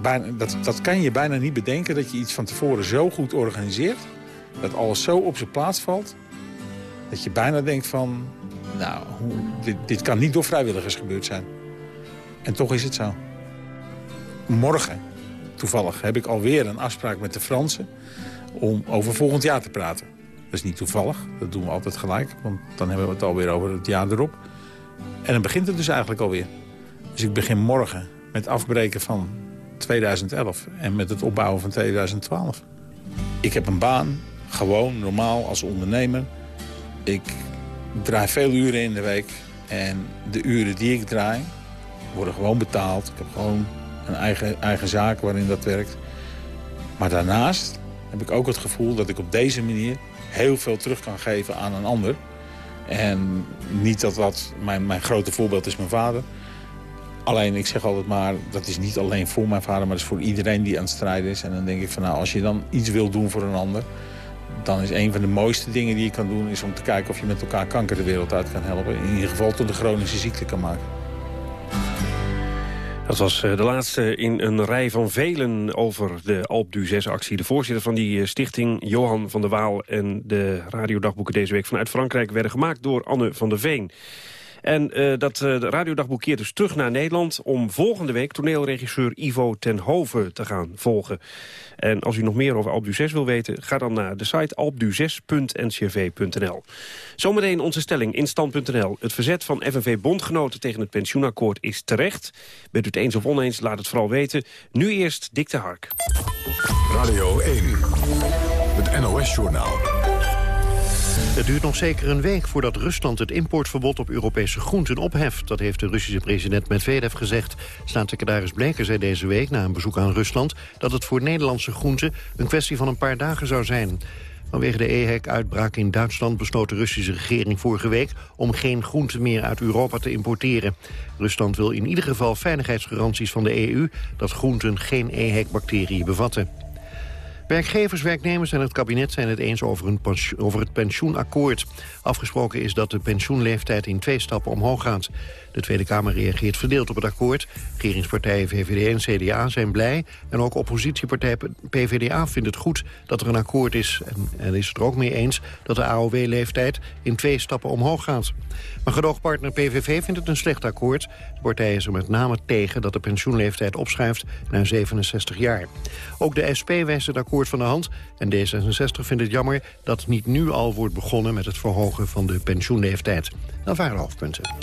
Bijna, dat, dat kan je bijna niet bedenken dat je iets van tevoren zo goed organiseert. Dat alles zo op zijn plaats valt. Dat je bijna denkt van, nou, dit, dit kan niet door vrijwilligers gebeurd zijn. En toch is het zo. Morgen, toevallig, heb ik alweer een afspraak met de Fransen... om over volgend jaar te praten. Dat is niet toevallig, dat doen we altijd gelijk. Want dan hebben we het alweer over het jaar erop. En dan begint het dus eigenlijk alweer. Dus ik begin morgen met afbreken van 2011 en met het opbouwen van 2012. Ik heb een baan, gewoon, normaal, als ondernemer. Ik draai veel uren in de week. En de uren die ik draai, worden gewoon betaald. Ik heb gewoon een eigen, eigen zaak waarin dat werkt. Maar daarnaast heb ik ook het gevoel dat ik op deze manier heel veel terug kan geven aan een ander. En niet dat dat, mijn, mijn grote voorbeeld is mijn vader. Alleen, ik zeg altijd maar, dat is niet alleen voor mijn vader... maar dat is voor iedereen die aan het strijden is. En dan denk ik van, nou, als je dan iets wil doen voor een ander... dan is een van de mooiste dingen die je kan doen... is om te kijken of je met elkaar kanker de wereld uit kan helpen. In ieder geval tot een chronische ziekte kan maken. Dat was de laatste in een rij van velen over de Alp du 6-actie. De voorzitter van die stichting, Johan van der Waal... en de radiodagboeken deze week vanuit Frankrijk... werden gemaakt door Anne van der Veen. En uh, dat uh, de radiodagboek keert dus terug naar Nederland... om volgende week toneelregisseur Ivo ten Hove te gaan volgen. En als u nog meer over Alp 6 wil weten... ga dan naar de site alpdu6.ncrv.nl. Zometeen onze stelling in stand.nl. Het verzet van FNV-bondgenoten tegen het pensioenakkoord is terecht. Bent u het eens of oneens, laat het vooral weten. Nu eerst Dick de Hark. Radio 1, het NOS-journaal. Het duurt nog zeker een week voordat Rusland het importverbod op Europese groenten opheft. Dat heeft de Russische president Medvedev gezegd. Staatssecretaris Bleker zei deze week na een bezoek aan Rusland... dat het voor Nederlandse groenten een kwestie van een paar dagen zou zijn. Vanwege de EHEC-uitbraak in Duitsland besloot de Russische regering vorige week... om geen groenten meer uit Europa te importeren. Rusland wil in ieder geval veiligheidsgaranties van de EU... dat groenten geen EHEC-bacteriën bevatten. Werkgevers, werknemers en het kabinet zijn het eens over, over het pensioenakkoord. Afgesproken is dat de pensioenleeftijd in twee stappen omhoog gaat. De Tweede Kamer reageert verdeeld op het akkoord. Regeringspartijen VVD en CDA zijn blij. En ook oppositiepartij PVDA vindt het goed dat er een akkoord is. En, is het er ook mee eens dat de AOW-leeftijd in twee stappen omhoog gaat. Maar gedoogpartner PVV vindt het een slecht akkoord. De partij is er met name tegen dat de pensioenleeftijd opschuift naar 67 jaar. Ook de SP wijst het akkoord van de hand. En D66 vindt het jammer dat niet nu al wordt begonnen met het verhogen van de pensioenleeftijd. Dat waren de hoofdpunten.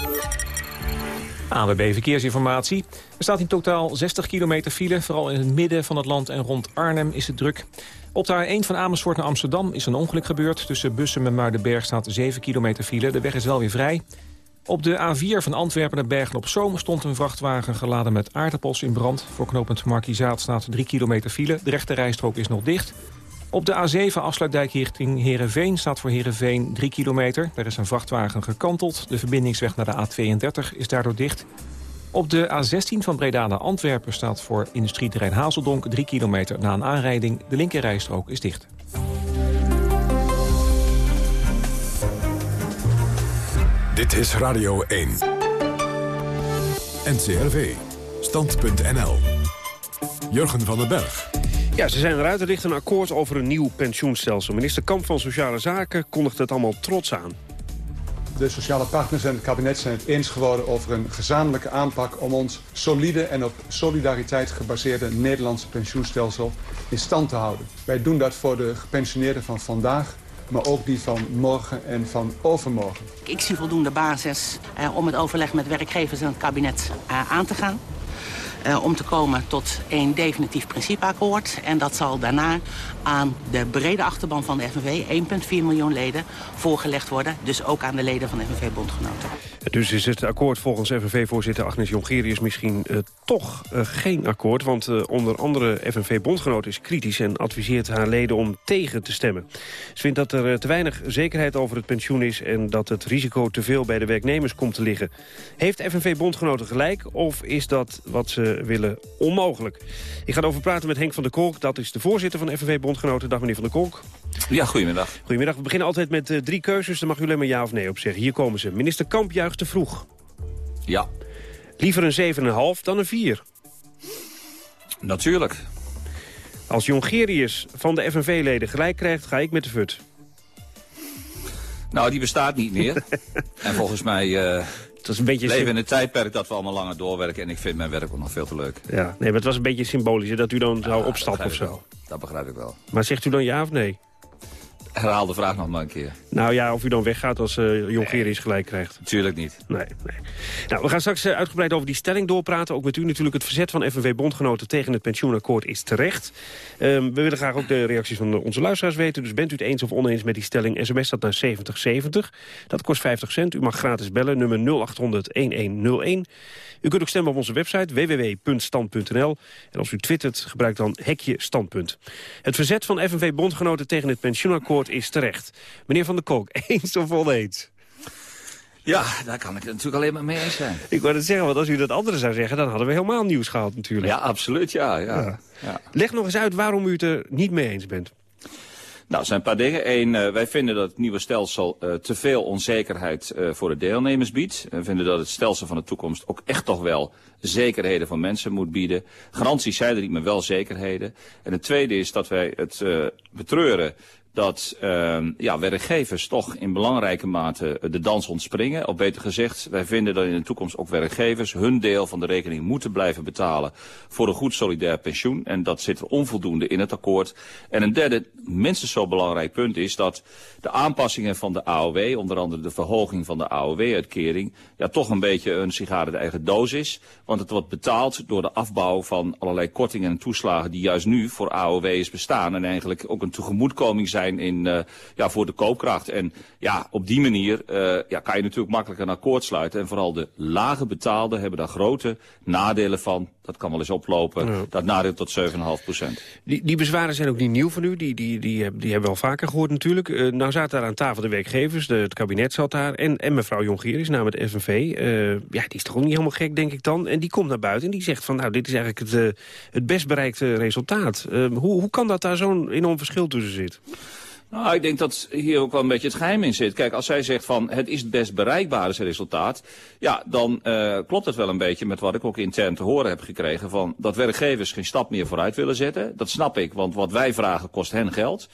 ANWB Verkeersinformatie. Er staat in totaal 60 kilometer file. Vooral in het midden van het land en rond Arnhem is het druk. Op de A1 van Amersfoort naar Amsterdam is een ongeluk gebeurd. Tussen Bussen en Muidenberg staat 7 kilometer file. De weg is wel weer vrij. Op de A4 van Antwerpen naar Bergen op Zoom stond een vrachtwagen geladen met aardappels in brand. Voor knooppunt Markizaat staat 3 kilometer file. De rechte rijstrook is nog dicht. Op de A7 afsluitdijk richting Heerenveen staat voor Heerenveen 3 kilometer. Er is een vrachtwagen gekanteld. De verbindingsweg naar de A32 is daardoor dicht. Op de A16 van Breda naar Antwerpen staat voor industrieterrein Hazeldonk 3 kilometer na een aanrijding. De linkerrijstrook is dicht. Dit is Radio 1. NCRV. Stand.nl. Jurgen van den Berg. Ja, ze zijn eruit. Er ligt een akkoord over een nieuw pensioenstelsel. Minister Kamp van Sociale Zaken kondigt het allemaal trots aan. De sociale partners en het kabinet zijn het eens geworden over een gezamenlijke aanpak... om ons solide en op solidariteit gebaseerde Nederlandse pensioenstelsel in stand te houden. Wij doen dat voor de gepensioneerden van vandaag maar ook die van morgen en van overmorgen. Ik zie voldoende basis eh, om het overleg met werkgevers en het kabinet eh, aan te gaan. Uh, om te komen tot een definitief principeakkoord. En dat zal daarna aan de brede achterban van de FNV, 1,4 miljoen leden, voorgelegd worden. Dus ook aan de leden van FNV-bondgenoten. Dus is het akkoord volgens FNV-voorzitter Agnes Jongerius misschien uh, toch uh, geen akkoord? Want uh, onder andere FNV-bondgenoten is kritisch en adviseert haar leden om tegen te stemmen. Ze vindt dat er te weinig zekerheid over het pensioen is... en dat het risico te veel bij de werknemers komt te liggen. Heeft FNV-bondgenoten gelijk of is dat wat ze willen onmogelijk? Ik ga erover praten met Henk van der Kolk. Dat is de voorzitter van FNV-bondgenoten. Dag meneer van der Kolk. Ja, goedemiddag. Goedemiddag. We beginnen altijd met uh, drie keuzes. Daar mag u alleen maar ja of nee op zeggen. Hier komen ze. Minister Kamp juicht te vroeg. Ja. Liever een 7,5 dan een 4. Natuurlijk. Als Jongerius van de FNV-leden gelijk krijgt, ga ik met de fut. Nou, die bestaat niet meer. en volgens mij uh, het was een beetje leven in een tijdperk dat we allemaal langer doorwerken. En ik vind mijn werk ook nog veel te leuk. Ja, nee, maar het was een beetje symbolisch dat u dan zou opstappen of zo. Dat begrijp ik wel. Maar zegt u dan ja of nee? Herhaal de vraag nog maar een keer. Nou ja, of u dan weggaat als uh, Jongerius gelijk krijgt. Tuurlijk niet. Nee, nee. Nou, we gaan straks uh, uitgebreid over die stelling doorpraten. Ook met u natuurlijk. Het verzet van FNV-bondgenoten tegen het pensioenakkoord is terecht. Um, we willen graag ook de reacties van de, onze luisteraars weten. Dus bent u het eens of oneens met die stelling? SMS dat naar 7070. Dat kost 50 cent. U mag gratis bellen, nummer 0800-1101. U kunt ook stemmen op onze website www.stand.nl. En als u twittert, gebruik dan hekje standpunt. Het verzet van FNV-bondgenoten tegen het pensioenakkoord is terecht. Meneer Van der Kolk, eens of oneens? Ja, daar kan ik het natuurlijk alleen maar mee eens zijn. Ik wou het zeggen, want als u dat andere zou zeggen... dan hadden we helemaal nieuws gehad natuurlijk. Ja, absoluut, ja. ja. ja. Leg nog eens uit waarom u het er niet mee eens bent. Nou, er zijn een paar dingen. Eén, uh, wij vinden dat het nieuwe stelsel uh, te veel onzekerheid uh, voor de deelnemers biedt. We vinden dat het stelsel van de toekomst ook echt toch wel zekerheden voor mensen moet bieden. Garanties zijn er niet, maar wel zekerheden. En het tweede is dat wij het betreuren dat uh, ja, werkgevers toch in belangrijke mate de dans ontspringen. Of beter gezegd, wij vinden dat in de toekomst ook werkgevers hun deel van de rekening moeten blijven betalen voor een goed solidair pensioen. En dat zit er onvoldoende in het akkoord. En een derde, minstens zo belangrijk punt is dat de aanpassingen van de AOW, onder andere de verhoging van de AOW-uitkering, ja, toch een beetje een sigaar de eigen doos is. Want het wordt betaald door de afbouw van allerlei kortingen en toeslagen die juist nu voor AOW's bestaan. En eigenlijk ook een tegemoetkoming zijn in, uh, ja, voor de koopkracht. En ja, op die manier uh, ja, kan je natuurlijk makkelijk een akkoord sluiten. En vooral de lage betaalden hebben daar grote nadelen van dat kan wel eens oplopen. Dat nadeel tot 7,5 procent. Die, die bezwaren zijn ook niet nieuw van u. Die, die, die, die hebben we al vaker gehoord natuurlijk. Uh, nou zaten daar aan tafel de werkgevers. De, het kabinet zat daar. En, en mevrouw Jongerius namens het FNV. Uh, ja, die is toch ook niet helemaal gek, denk ik dan. En die komt naar buiten en die zegt van... nou, dit is eigenlijk het, uh, het best bereikte resultaat. hoe, hoe kan dat daar zo'n enorm verschil tussen zit? Nou, ik denk dat hier ook wel een beetje het geheim in zit. Kijk, als zij zegt van het is het best bereikbare resultaat... ja, dan uh, klopt het wel een beetje met wat ik ook intern te horen heb gekregen... van dat werkgevers geen stap meer vooruit willen zetten. Dat snap ik, want wat wij vragen kost hen geld.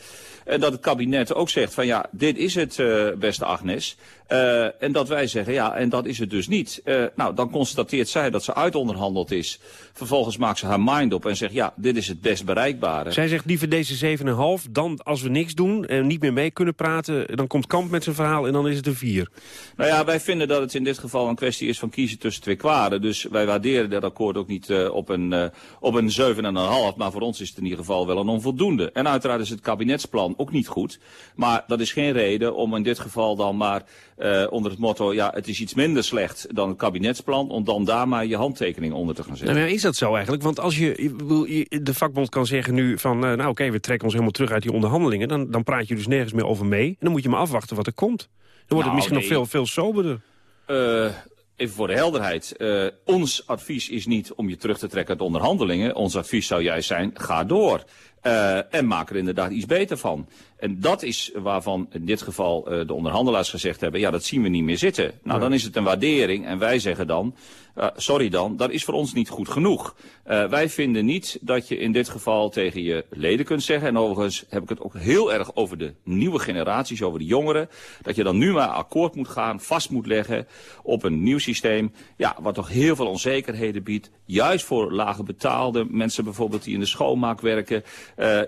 En dat het kabinet ook zegt van ja, dit is het uh, beste Agnes. Uh, en dat wij zeggen ja, en dat is het dus niet. Uh, nou, dan constateert zij dat ze uitonderhandeld is. Vervolgens maakt ze haar mind op en zegt ja, dit is het best bereikbare. Zij zegt liever deze 7,5 dan als we niks doen en niet meer mee kunnen praten... dan komt Kamp met zijn verhaal en dan is het een 4. Nou ja, wij vinden dat het in dit geval een kwestie is van kiezen tussen twee kwaden. Dus wij waarderen dat akkoord ook niet uh, op een, op een 7,5. Maar voor ons is het in ieder geval wel een onvoldoende. En uiteraard is het kabinetsplan ook niet goed. Maar dat is geen reden om in dit geval dan maar uh, onder het motto... ja, het is iets minder slecht dan het kabinetsplan... om dan daar maar je handtekening onder te gaan zetten. Nou, is dat zo eigenlijk? Want als je, de vakbond kan zeggen nu van... Uh, nou oké, okay, we trekken ons helemaal terug uit die onderhandelingen... Dan, dan praat je dus nergens meer over mee. En dan moet je maar afwachten wat er komt. Dan wordt nou, het misschien nee. nog veel, veel soberder. Uh, even voor de helderheid. Uh, ons advies is niet om je terug te trekken uit onderhandelingen. Ons advies zou juist zijn, ga door. Uh, en maak er inderdaad iets beter van. En dat is waarvan in dit geval uh, de onderhandelaars gezegd hebben... ja, dat zien we niet meer zitten. Nou, ja. dan is het een waardering en wij zeggen dan... Uh, sorry dan, dat is voor ons niet goed genoeg. Uh, wij vinden niet dat je in dit geval tegen je leden kunt zeggen... en overigens heb ik het ook heel erg over de nieuwe generaties, over de jongeren... dat je dan nu maar akkoord moet gaan, vast moet leggen op een nieuw systeem... Ja, wat toch heel veel onzekerheden biedt. Juist voor lage betaalde mensen bijvoorbeeld die in de schoonmaak werken...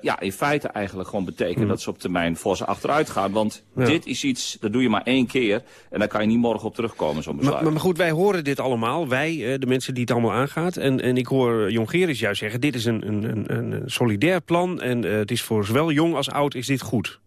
Ja, in feite eigenlijk gewoon betekent mm. dat ze op termijn voor ze achteruit gaan. Want ja. dit is iets, dat doe je maar één keer en daar kan je niet morgen op terugkomen, zo'n besluit. Maar, maar, goed, wij horen dit allemaal, wij, de mensen die het allemaal aangaat. En, en ik hoor Jongeris juist zeggen, dit is een, een, een, een solidair plan en uh, het is voor zowel jong als oud is dit goed.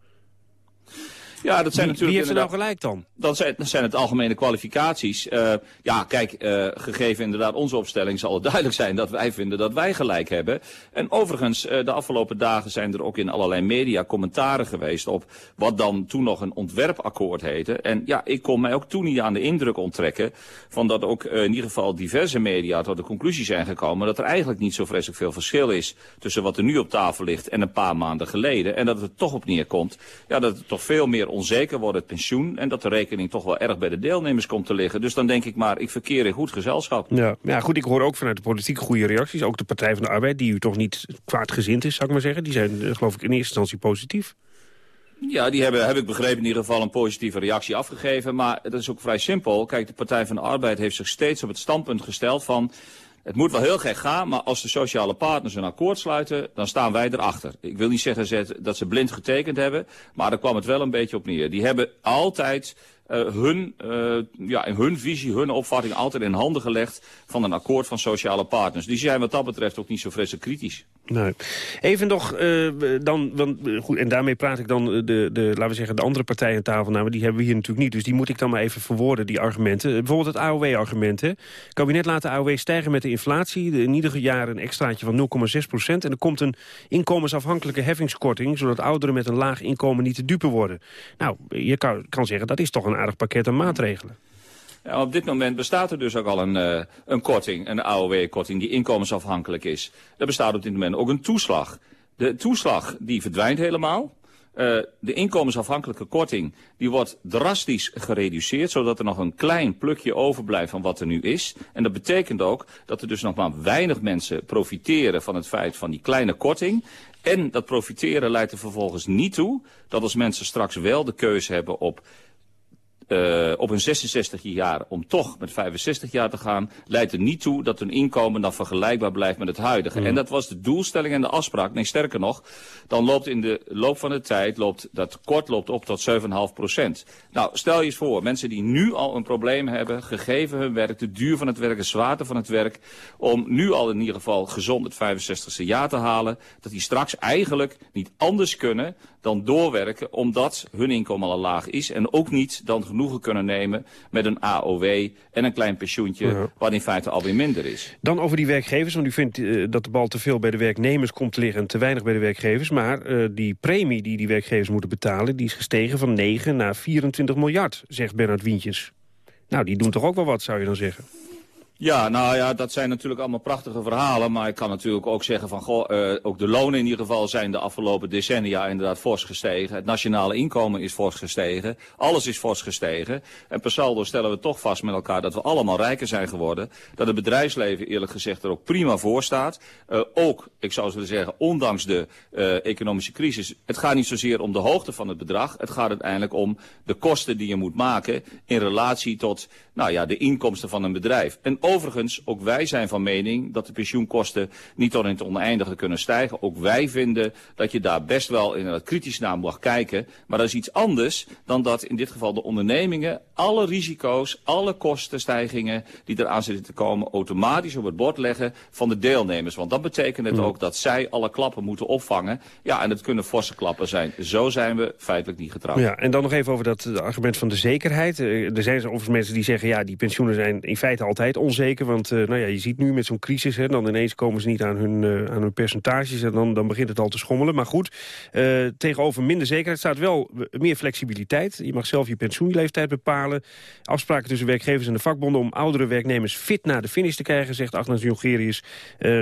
Ja, dat zijn wie, natuurlijk wie heeft er nou gelijk dan? Dat zijn, dat zijn het algemene kwalificaties. Uh, ja, kijk, uh, gegeven inderdaad onze opstelling zal het duidelijk zijn dat wij vinden dat wij gelijk hebben. En overigens, uh, de afgelopen dagen zijn er ook in allerlei media commentaren geweest op wat dan toen nog een ontwerpakkoord heette. En ja, ik kon mij ook toen niet aan de indruk onttrekken van dat ook in ieder geval diverse media tot de conclusie zijn gekomen dat er eigenlijk niet zo vreselijk veel verschil is tussen wat er nu op tafel ligt en een paar maanden geleden. En dat het er toch op neerkomt, ja, dat het toch veel meer onzeker wordt het pensioen en dat de rekening toch wel erg bij de deelnemers komt te liggen. Dus dan denk ik maar, ik verkeer in goed gezelschap. Ja, ja goed, ik hoor ook vanuit de politiek goede reacties. Ook de Partij van de Arbeid, die u toch niet kwaadgezind is, zou ik maar zeggen. Die zijn, geloof ik, in eerste instantie positief. Ja, die hebben, heb ik begrepen, in ieder geval een positieve reactie afgegeven. Maar dat is ook vrij simpel. Kijk, de Partij van de Arbeid heeft zich steeds op het standpunt gesteld van... Het moet wel heel gek gaan, maar als de sociale partners een akkoord sluiten, dan staan wij erachter. Ik wil niet zeggen dat ze blind getekend hebben, maar daar kwam het wel een beetje op neer. Die hebben altijd uh, hun, uh, ja, hun visie, hun opvatting altijd in handen gelegd van een akkoord van sociale partners. Die zijn wat dat betreft ook niet zo vreselijk kritisch. Nee. Even nog, uh, dan, want, goed, en daarmee praat ik dan de, de, laten we zeggen, de andere partijen aan tafel namen. Die hebben we hier natuurlijk niet, dus die moet ik dan maar even verwoorden, die argumenten. Bijvoorbeeld het AOW-argument. Het kabinet laat de AOW stijgen met de inflatie. In ieder jaar een extraatje van 0,6 procent. En er komt een inkomensafhankelijke heffingskorting, zodat ouderen met een laag inkomen niet te dupe worden. Nou, je kan, kan zeggen, dat is toch een aardig pakket aan maatregelen. Ja, op dit moment bestaat er dus ook al een, uh, een korting, een AOW-korting die inkomensafhankelijk is. Er bestaat op dit moment ook een toeslag. De toeslag die verdwijnt helemaal. Uh, de inkomensafhankelijke korting die wordt drastisch gereduceerd, zodat er nog een klein plukje overblijft van wat er nu is. En dat betekent ook dat er dus nog maar weinig mensen profiteren van het feit van die kleine korting. En dat profiteren leidt er vervolgens niet toe dat als mensen straks wel de keuze hebben op uh, op een 66 jaar om toch met 65 jaar te gaan, leidt er niet toe dat hun inkomen dan vergelijkbaar blijft met het huidige. Mm. En dat was de doelstelling en de afspraak. Nee, sterker nog, dan loopt in de loop van de tijd, loopt, dat tekort loopt op tot 7,5 procent. Nou, stel je eens voor, mensen die nu al een probleem hebben, gegeven hun werk, de duur van het werk, de zwaarte van het werk, om nu al in ieder geval gezond het 65ste jaar te halen, dat die straks eigenlijk niet anders kunnen dan doorwerken omdat hun inkomen al laag is. En ook niet dan genoegen kunnen nemen met een AOW en een klein pensioentje... Ja. wat in feite alweer minder is. Dan over die werkgevers, want u vindt eh, dat de bal te veel bij de werknemers komt te liggen... en te weinig bij de werkgevers. Maar eh, die premie die die werkgevers moeten betalen... die is gestegen van 9 naar 24 miljard, zegt Bernard Wientjes. Nou, die doen toch ook wel wat, zou je dan zeggen? Ja, nou ja, dat zijn natuurlijk allemaal prachtige verhalen. Maar ik kan natuurlijk ook zeggen van, goh, eh, ook de lonen in ieder geval zijn de afgelopen decennia inderdaad fors gestegen. Het nationale inkomen is fors gestegen. Alles is fors gestegen. En per saldo stellen we toch vast met elkaar dat we allemaal rijker zijn geworden. Dat het bedrijfsleven eerlijk gezegd er ook prima voor staat. Eh, ook, ik zou willen zeggen, ondanks de eh, economische crisis. Het gaat niet zozeer om de hoogte van het bedrag. Het gaat uiteindelijk om de kosten die je moet maken in relatie tot nou ja, de inkomsten van een bedrijf. En overigens, ook wij zijn van mening dat de pensioenkosten niet tot in het oneindige kunnen stijgen. Ook wij vinden dat je daar best wel in kritisch naar mag kijken. Maar dat is iets anders dan dat in dit geval de ondernemingen alle risico's, alle kostenstijgingen die eraan zitten te komen automatisch op het bord leggen van de deelnemers. Want dat betekent het ook dat zij alle klappen moeten opvangen. Ja, en het kunnen forse klappen zijn. Zo zijn we feitelijk niet getrouwd. Ja, en dan nog even over dat eh, argument van de zekerheid. Eh, er zijn overigens mensen die zeggen... ja, die pensioenen zijn in feite altijd onzeker. Want eh, nou ja, je ziet nu met zo'n crisis... Hè, dan ineens komen ze niet aan hun, eh, aan hun percentages... en dan, dan begint het al te schommelen. Maar goed, eh, tegenover minder zekerheid staat wel meer flexibiliteit. Je mag zelf je pensioenleeftijd bepalen. Afspraken tussen werkgevers en de vakbonden... om oudere werknemers fit naar de finish te krijgen, zegt Agnes Jongerius.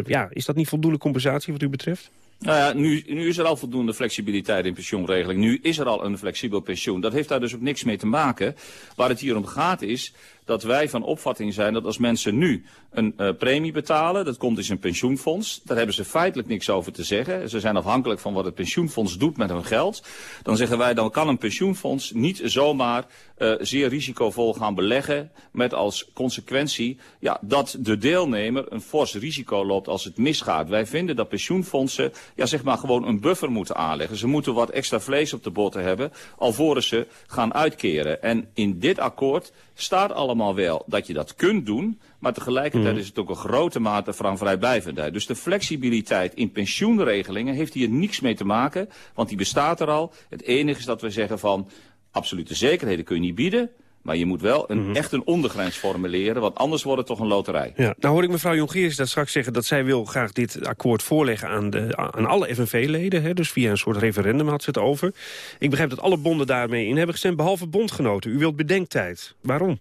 Ja, is dat niet voldoende compensatie wat u betreft? Nou ja, nu, nu is er al voldoende flexibiliteit in pensioenregeling. Nu is er al een flexibel pensioen. Dat heeft daar dus ook niks mee te maken. Waar het hier om gaat is dat wij van opvatting zijn dat als mensen nu een uh, premie betalen, dat komt dus een pensioenfonds, daar hebben ze feitelijk niks over te zeggen. Ze zijn afhankelijk van wat het pensioenfonds doet met hun geld. Dan zeggen wij, dan kan een pensioenfonds niet zomaar uh, zeer risicovol gaan beleggen, met als consequentie ja, dat de deelnemer een fors risico loopt als het misgaat. Wij vinden dat pensioenfondsen ja, zeg maar gewoon een buffer moeten aanleggen. Ze moeten wat extra vlees op de botten hebben, alvorens ze gaan uitkeren. En in dit akkoord staat allemaal wel dat je dat kunt doen, maar tegelijkertijd is het ook een grote mate van vrijblijvendheid. Dus de flexibiliteit in pensioenregelingen heeft hier niks mee te maken, want die bestaat er al. Het enige is dat we zeggen van absolute zekerheden kun je niet bieden, maar je moet wel een, echt een ondergrens formuleren, want anders wordt het toch een loterij. Ja, nou hoor ik mevrouw Jongerius dat straks zeggen dat zij wil graag dit akkoord voorleggen aan, de, aan alle FNV-leden. Dus via een soort referendum had ze het over. Ik begrijp dat alle bonden daarmee in hebben gestemd, behalve bondgenoten. U wilt bedenktijd. Waarom?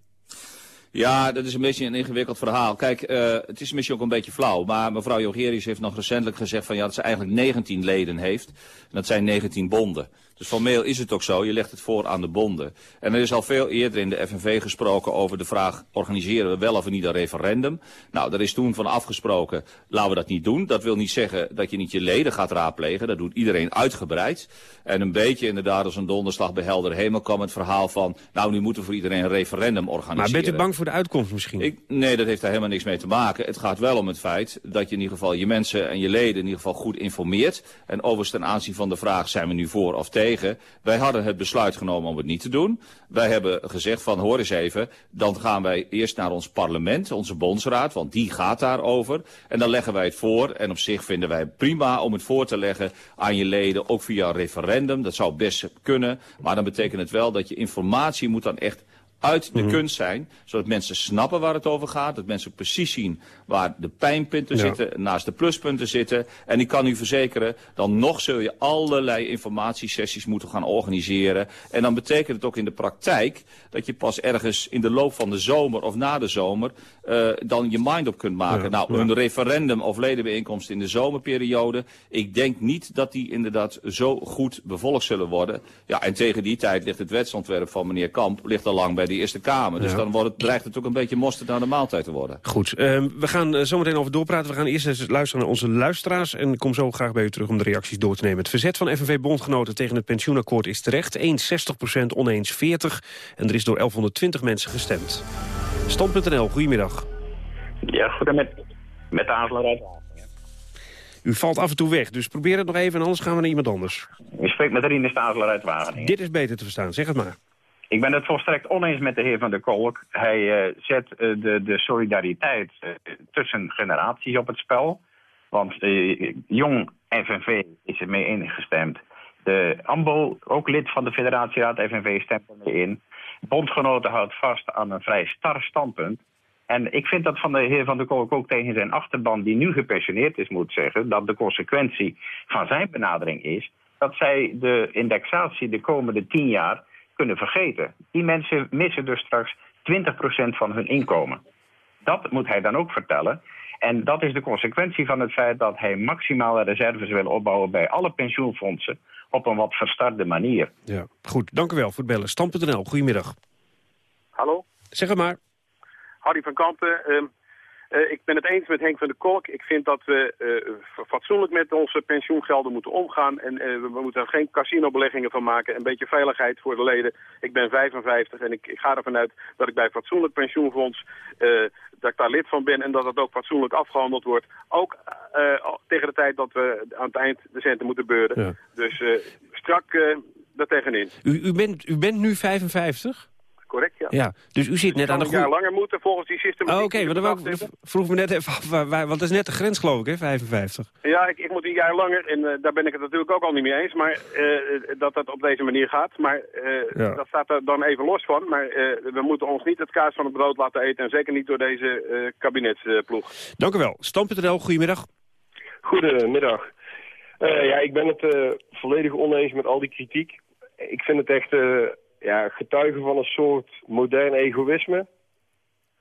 Ja, dat is een beetje een ingewikkeld verhaal. Kijk, uh, het is misschien ook een beetje flauw, maar mevrouw Jongerius heeft nog recentelijk gezegd van ja, dat ze eigenlijk 19 leden heeft. En dat zijn 19 bonden. Dus formeel is het ook zo, je legt het voor aan de bonden. En er is al veel eerder in de FNV gesproken over de vraag... organiseren we wel of niet een referendum? Nou, daar is toen van afgesproken, laten we dat niet doen. Dat wil niet zeggen dat je niet je leden gaat raadplegen. Dat doet iedereen uitgebreid. En een beetje inderdaad als een donderslag bij helder hemel kwam het verhaal van... nou, nu moeten we voor iedereen een referendum organiseren. Maar bent u bang voor de uitkomst misschien? Ik, nee, dat heeft daar helemaal niks mee te maken. Het gaat wel om het feit dat je in ieder geval je mensen en je leden... in ieder geval goed informeert. En overigens ten aanzien van de vraag, zijn we nu voor of tegen... Wij hadden het besluit genomen om het niet te doen. Wij hebben gezegd van hoor eens even, dan gaan wij eerst naar ons parlement, onze bondsraad, want die gaat daarover. En dan leggen wij het voor en op zich vinden wij prima om het voor te leggen aan je leden, ook via referendum. Dat zou best kunnen, maar dan betekent het wel dat je informatie moet dan echt uit de kunst zijn, zodat mensen snappen waar het over gaat. Dat mensen precies zien waar de pijnpunten Ja. zitten, naast de pluspunten zitten. En ik kan u verzekeren, dan nog zul je allerlei informatiesessies moeten gaan organiseren. En dan betekent het ook in de praktijk dat je pas ergens in de loop van de zomer of na de zomer eh, dan je mind op kunt maken. Ja, nou, ja. een referendum of ledenbijeenkomst in de zomerperiode. Ik denk niet dat die inderdaad zo goed bevolkt zullen worden. Ja, en tegen die tijd ligt het wetsontwerp van meneer Kamp ligt al lang bij de Eerste Kamer. Dus Ja. dan wordt het, dreigt het ook een beetje mosterd naar de maaltijd te worden. Goed, eh, we gaan eh, zometeen over doorpraten. We gaan eerst eens luisteren naar onze luisteraars... en ik kom zo graag bij u terug om de reacties door te nemen. Het verzet van FNV-bondgenoten tegen het pensioenakkoord is terecht. Eens 60 oneens 40. En er is door 1120 mensen gestemd. Stand.nl, goedemiddag. Ja, goed. Met, met de aanslag uit. U valt af en toe weg, dus probeer het nog even... en anders gaan we naar iemand anders. U spreekt met Rinus Stazelaar uit Wageningen. Dit is beter te verstaan, zeg het maar. Ik ben het volstrekt oneens met de heer Van der Kolk. Hij eh, zet eh, de, de solidariteit eh, tussen generaties op het spel. Want jong FNV is ermee ingestemd. De AMBO, ook lid van de federatieraad, FNV, stemt ermee in. Bondgenoten houdt vast aan een vrij star standpunt. En ik vind dat van de heer Van der Kolk ook tegen zijn achterban, die nu gepensioneerd is, moet zeggen, dat de consequentie van zijn benadering is dat zij de indexatie de komende tien jaar kunnen vergeten. Die mensen missen dus straks 20% van hun inkomen. Dat moet hij dan ook vertellen. En dat is de consequentie van het feit dat hij maximale reserves wil opbouwen bij alle pensioenfondsen op een wat verstarte manier. Ja, goed. Dank u wel voor het bellen. Stam.nl, goedemiddag. Hallo? Zeg het maar. Hardy van Kampen. Ehm, eh, ik ben het eens met Henk van der Kolk. Ik vind dat we uh, fatsoenlijk met onze pensioengelden moeten omgaan. En uh, we moeten er geen casinobeleggingen van maken. Een beetje veiligheid voor de leden. Ik ben 55 en ik, ik ga ervan uit dat ik bij fatsoenlijk pensioenfonds... dat ik daar lid van ben en dat het ook fatsoenlijk afgehandeld wordt. Ook tegen de tijd dat we aan het eind de centen moeten beuren. Dus strak daar tegenin. U, u, bent, u bent nu 55? Correct, ja. ja. Dus u zit net aan de goede... een jaar langer moeten volgens die systematiek. Oh, oké, okay, dat vroeg me net even af, want dat is net de grens geloof ik, hè, 55. Ja, ik, ik moet een jaar langer en uh, daar ben ik het natuurlijk ook al niet mee eens, maar uh, dat dat op deze manier gaat. Maar uh, ja. dat staat er dan even los van. Maar we moeten ons niet het kaas van het brood laten eten en zeker niet door deze kabinetsploeg. Dank u wel. Stam.nl, goedemiddag. Goedemiddag. ja, ik ben het volledig oneens met al die kritiek. Ik vind het echt ja, getuigen van een soort modern egoïsme.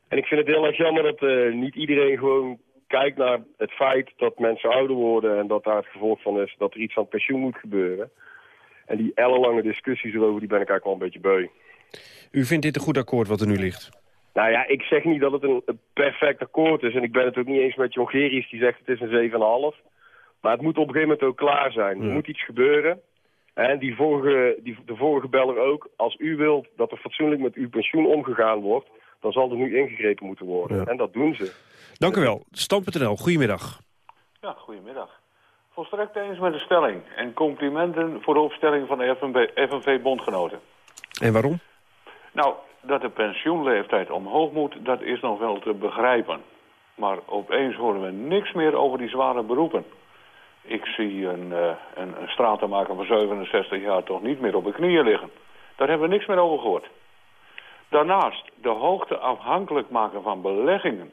En ik vind het heel erg jammer dat uh, niet iedereen gewoon kijkt naar het feit dat mensen ouder worden... en dat daar het gevolg van is dat er iets aan het pensioen moet gebeuren. En die ellenlange discussies erover, die ben ik eigenlijk wel een beetje beu. U vindt dit een goed akkoord wat er nu ligt? Nou ja, ik zeg niet dat het een, perfect akkoord is. En ik ben het ook niet eens met Jongerius die zegt het is een 7,5. Maar het moet op een gegeven moment ook klaar zijn. Er moet iets gebeuren. En die vorige, die, de vorige beller ook. Als u wilt dat er fatsoenlijk met uw pensioen omgegaan wordt... dan zal er nu ingegrepen moeten worden. En dat doen ze. Dank u wel. Stam.nl, goedemiddag. Ja, goedemiddag. Volstrekt eens met de stelling. En complimenten voor de opstelling van de FNV-bondgenoten. En waarom? Nou, dat de pensioenleeftijd omhoog moet, dat is nog wel te begrijpen. Maar opeens horen we niks meer over die zware beroepen. Ik zie een, uh, een, een stratenmaker van 67 jaar toch niet meer op de knieën liggen. Daar hebben we niks meer over gehoord. Daarnaast de hoogte afhankelijk maken van beleggingen.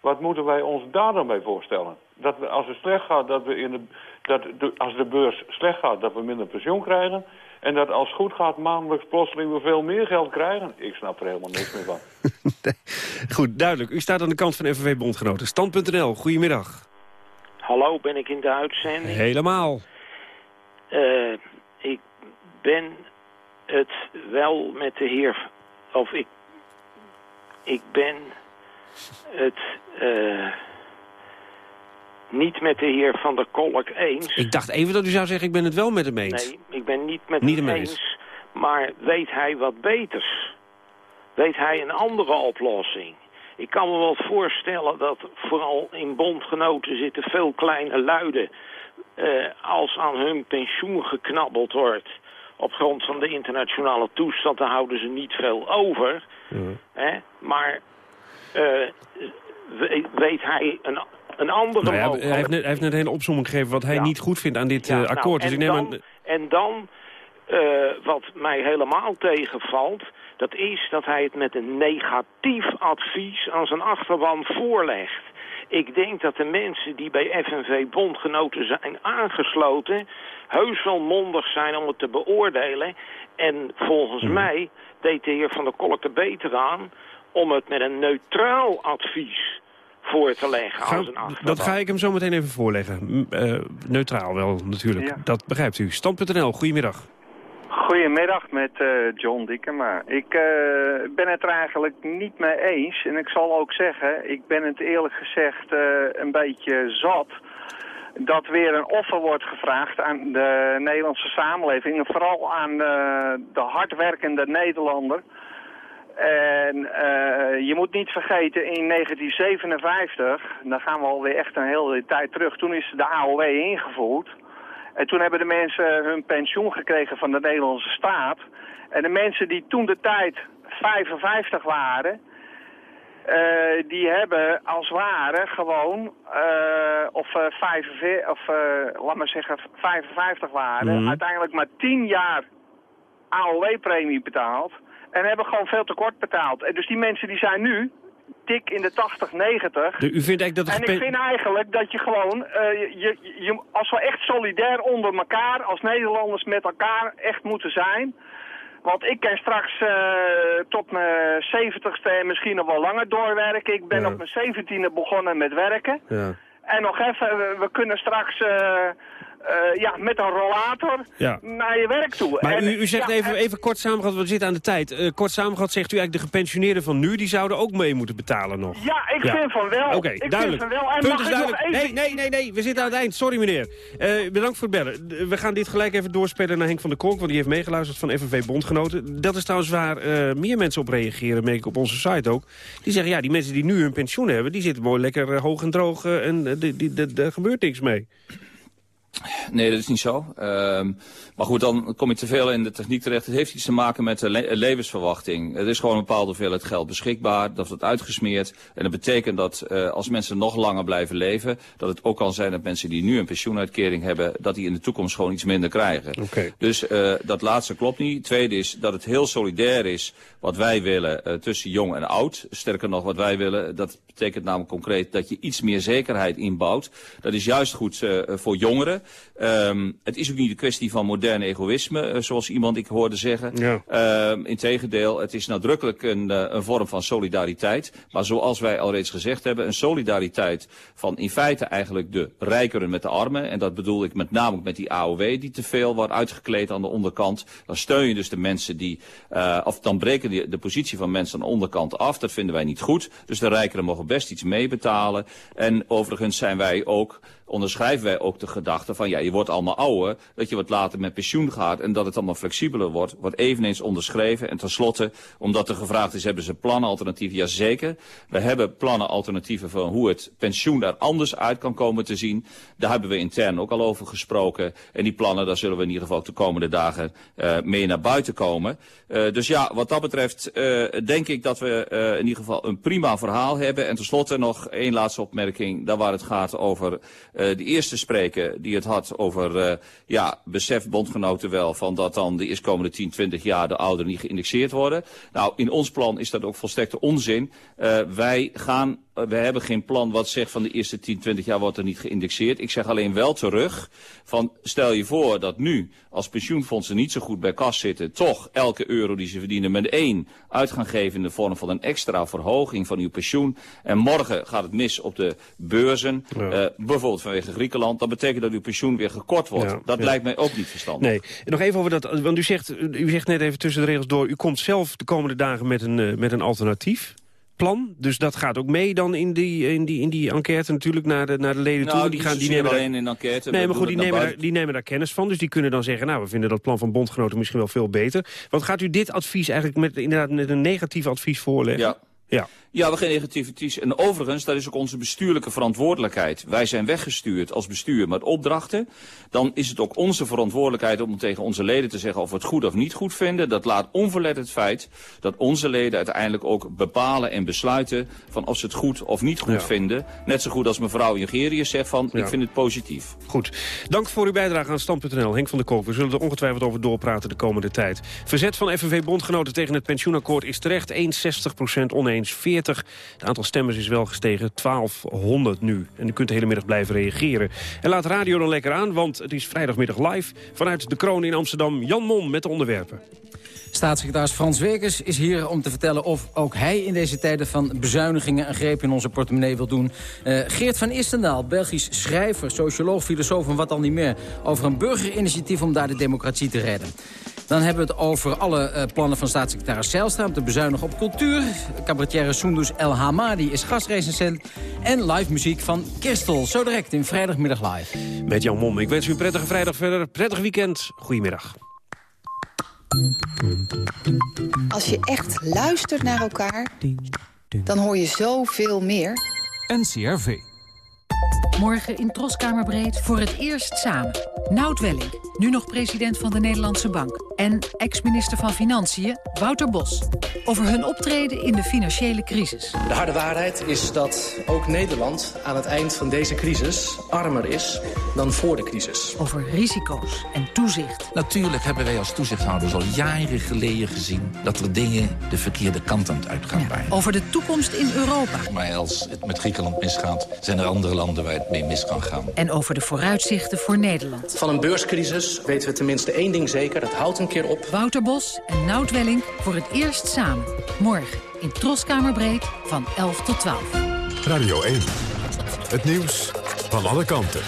Wat moeten wij ons daar dan bij voorstellen? Dat we, als het slecht gaat, dat we in de, dat als de beurs slecht gaat, dat we minder pensioen krijgen. En dat als het goed gaat, maandelijks plotseling we veel meer geld krijgen. Ik snap er helemaal niks meer van. Goed, duidelijk. U staat aan de kant van FNV Bondgenoten. Stand.nl, goedemiddag. Hallo, ben ik in de uitzending? Helemaal. Uh, ik ben het wel met de heer... Of ik... Ik ben het... Uh, niet met de heer Van der Kolk eens. Ik dacht even dat u zou zeggen, ik ben het wel met hem eens. Nee, ik ben niet met niet hem eens. eens. Maar weet hij wat beters? Weet hij een andere oplossing? Ik kan me wel voorstellen dat vooral in bondgenoten zitten veel kleine luiden... Uh, als aan hun pensioen geknabbeld wordt op grond van de internationale toestand... dan houden ze niet veel over. Hè? Maar uh, weet hij een, een andere nou ja, hij, heeft net, hij heeft net een hele opzomming gegeven wat hij niet goed vindt aan dit ja, uh, akkoord. Nou, dus en, dan, en dan, wat mij helemaal tegenvalt dat is dat hij het met een negatief advies aan zijn achterban voorlegt. Ik denk dat de mensen die bij FNV-bondgenoten zijn aangesloten... heus wel mondig zijn om het te beoordelen. En volgens hmm. mij deed de heer Van der Kolk er beter aan... om het met een neutraal advies voor te leggen ga, Dat ga ik hem zo meteen even voorleggen. Uh, neutraal wel, natuurlijk. Dat begrijpt u. Stand.nl, goedemiddag. Goedemiddag met uh, John Dikkema. Ik uh, ben het er eigenlijk niet mee eens. En ik zal ook zeggen, ik ben het eerlijk gezegd uh, een beetje zat... dat weer een offer wordt gevraagd aan de Nederlandse samenleving... en vooral aan de hardwerkende Nederlander... En je moet niet vergeten, in 1957, dan gaan we alweer echt een hele tijd terug, toen is de AOW ingevoerd. En toen hebben de mensen hun pensioen gekregen van de Nederlandse staat. En de mensen die toen de tijd 55 waren, eh, die hebben als ware gewoon, eh, of, uh, 45, of laat maar zeggen 55 waren, Mhm. uiteindelijk maar 10 jaar AOW-premie betaald. En hebben gewoon veel te kort betaald. En dus die mensen die zijn nu dik in de 80, 90. De- u vindt eigenlijk dat En ik vind eigenlijk dat je gewoon, eh, je, je, als we echt solidair onder elkaar, als Nederlanders met elkaar echt moeten zijn. Want ik kan straks eh, tot mijn 70ste en misschien nog wel langer doorwerken. Ik ben Ja. op mijn 17e begonnen met werken. Ja. En nog even, we, we kunnen straks eh, eh, ja, met een rollator Ja. naar je werk toe. Maar En, u, u zegt ja, even, en- even kort samengevat, we zitten aan de tijd. Eh, kort samengevat zegt u eigenlijk de gepensioneerden van nu... die zouden ook mee moeten betalen nog. Ja, ik vind van wel. Oké, Ik vind duidelijk. van wel. En Punt is duidelijk. even- Nee, nee, nee, nee, we zitten aan het eind. Sorry meneer. Eh, bedankt voor het bellen. We gaan dit gelijk even doorspelen naar Henk van der Kolk... want die heeft meegeluisterd van FNV Bondgenoten. Dat is trouwens waar meer mensen op reageren, merk ik op onze site ook. Die zeggen, ja, die mensen die nu hun pensioen hebben... die zitten mooi lekker hoog en droog en daar gebeurt niks mee. Nee, dat is niet zo. Ehm, maar goed, dan kom je te veel in de techniek terecht. Het heeft iets te maken met de le- levensverwachting. Er is gewoon een bepaalde hoeveelheid geld beschikbaar. Dat wordt uitgesmeerd. En dat betekent dat eh, als mensen nog langer blijven leven... dat het ook kan zijn dat mensen die nu een pensioenuitkering hebben... dat die in de toekomst gewoon iets minder krijgen. Dus eh, dat laatste klopt niet. Tweede is dat het heel solidair is wat wij willen eh, tussen jong en oud. Sterker nog, wat wij willen, dat betekent namelijk concreet... dat je iets meer zekerheid inbouwt. Dat is juist goed voor jongeren. Ehm, het is ook niet een kwestie van modern egoïsme, eh, zoals iemand ik hoorde zeggen. Ja. Ehm, integendeel, het is nadrukkelijk een, eh, een vorm van solidariteit. Maar zoals wij al reeds gezegd hebben, een solidariteit van in feite eigenlijk de rijkeren met de armen. En dat bedoel ik met name met die AOW die te veel wordt uitgekleed aan de onderkant. Dan steun je dus de mensen die, eh, of dan breken die, de positie van mensen aan de onderkant af. Dat vinden wij niet goed. Dus de rijkeren mogen best iets meebetalen. En overigens zijn wij ook onderschrijven wij ook de gedachte van ja, je wordt allemaal ouder, dat je wat later met pensioen gaat en dat het allemaal flexibeler wordt, wordt eveneens onderschreven. En tenslotte, omdat er gevraagd is, hebben ze plannen alternatieven? Jazeker, we hebben plannen alternatieven van hoe het pensioen er anders uit kan komen te zien. Daar hebben we intern ook al over gesproken. En die plannen, daar zullen we in ieder geval de komende dagen eh, mee naar buiten komen. Eh, dus ja, wat dat betreft eh, denk ik dat we in ieder geval een prima verhaal hebben. En tenslotte nog één laatste opmerking, daar waar het gaat over de eerste spreker die het had over, eh, ja, beseft bondgenoten wel van dat dan de eerstkomende 10, 20 jaar de ouderen niet geïndexeerd worden. Nou, in ons plan is dat ook volstrekte onzin. Eh, wij gaan, eh, we hebben geen plan wat zegt van de eerste 10, 20 jaar wordt er niet geïndexeerd. Ik zeg alleen wel terug van stel je voor dat nu als pensioenfondsen niet zo goed bij kas zitten, toch elke euro die ze verdienen met één uit gaan geven in de vorm van een extra verhoging van uw pensioen. En morgen gaat het mis op de beurzen, eh, bijvoorbeeld vanwege Griekenland. Dat betekent dat uw pensioen weer gekort wordt. Ja, dat ja. lijkt mij ook niet verstandig. Nee, en nog even over dat, want u zegt, u zegt net even tussen de regels door... u komt zelf de komende dagen met een, eh, met een alternatief plan. Dus dat gaat ook mee dan in die, in die, in die enquête natuurlijk naar de, naar de leden Nou, toe. die gaan, die nemen daar- alleen in de enquête. Nee, maar goed, die nemen, daar, die nemen daar kennis van. Dus die kunnen dan zeggen, nou, we vinden dat plan van bondgenoten misschien wel veel beter. Want gaat u dit advies eigenlijk met, inderdaad met een negatief advies voorleggen? Ja. Ja. Ja, we gaan negatief advies. En overigens, dat is ook onze bestuurlijke verantwoordelijkheid. Wij zijn weggestuurd als bestuur met opdrachten. Dan is het ook onze verantwoordelijkheid om tegen onze leden te zeggen of we het goed of niet goed vinden. Dat laat onverlet het feit dat onze leden uiteindelijk ook bepalen en besluiten van of ze het goed of niet goed Ja. vinden. Net zo goed als mevrouw Jongerius zegt van, Ja. ik vind het positief. Goed. Dank voor uw bijdrage aan Stand.nl. Henk van der Kolk, we zullen er ongetwijfeld over doorpraten de komende tijd. Verzet van FNV-bondgenoten tegen het pensioenakkoord is terecht. 61% oneens, 40. Het aantal stemmers is wel gestegen, 1200 nu. En u kunt de hele middag blijven reageren. En laat radio dan lekker aan, want het is vrijdagmiddag live... vanuit de Kroon in Amsterdam. Jan Mom met de onderwerpen. Staatssecretaris Frans Wekers is hier om te vertellen of ook hij in deze tijden van bezuinigingen een greep in onze portemonnee wil doen. Eh, Geert van Istendaal, Belgisch schrijver, socioloog, filosoof en wat al niet meer, over een burgerinitiatief om daar de democratie te redden. Dan hebben we het over alle eh, plannen van staatssecretaris Zijlstra om te bezuinigen op cultuur. Cabaretière Soendus El Hamadi is gastrecensent. En live muziek van Kirstel, zo direct in vrijdagmiddag live. Met Jan Mom. Ik wens u een prettige vrijdag verder. Prettig weekend. Goedemiddag. Als je echt luistert naar elkaar, dan hoor je zoveel meer. NCRV. Morgen in Troskamerbreed voor het eerst samen. Nout Welling, nu nog president van de Nederlandse Bank. En ex-minister van Financiën Wouter Bos. Over hun optreden in de financiële crisis. De harde waarheid is dat ook Nederland aan het eind van deze crisis armer is dan voor de crisis. Over risico's en toezicht. Natuurlijk hebben wij als toezichthouders al jaren geleden gezien... dat er dingen de verkeerde kant aan het uitgaan waren. Over de toekomst in Europa. Maar als het met Griekenland misgaat, zijn er andere landen waar het mee mis kan gaan. En over de vooruitzichten voor Nederland. Van een beurscrisis weten we tenminste één ding zeker. Het houdt een keer op. Wouter Bos en Nout Welling voor het eerst samen. Morgen in Troskamerbreed van 11 tot 12. Radio 1. Het nieuws van alle kanten.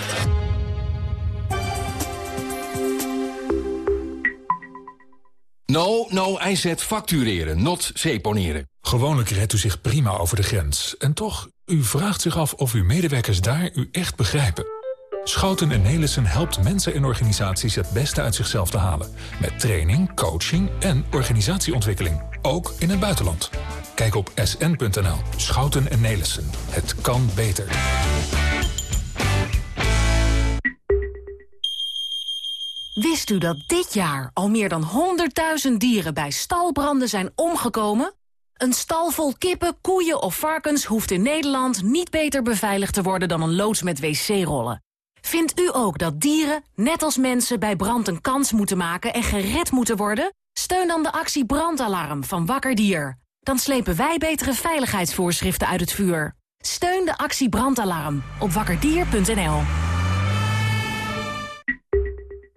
No, no, hij zet factureren, not seponeren. Gewoonlijk redt u zich prima over de grens. En toch, u vraagt zich af of uw medewerkers daar u echt begrijpen. Schouten en Nelissen helpt mensen en organisaties het beste uit zichzelf te halen. Met training, coaching en organisatieontwikkeling. Ook in het buitenland. Kijk op sn.nl. Schouten en Nelissen. Het kan beter. Wist u dat dit jaar al meer dan 100.000 dieren bij stalbranden zijn omgekomen? Een stal vol kippen, koeien of varkens hoeft in Nederland niet beter beveiligd te worden dan een loods met wc-rollen. Vindt u ook dat dieren, net als mensen, bij brand een kans moeten maken en gered moeten worden? Steun dan de actie Brandalarm van Wakker Dier. Dan slepen wij betere veiligheidsvoorschriften uit het vuur. Steun de actie Brandalarm op wakkerdier.nl.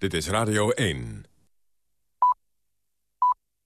Dit is Radio 1.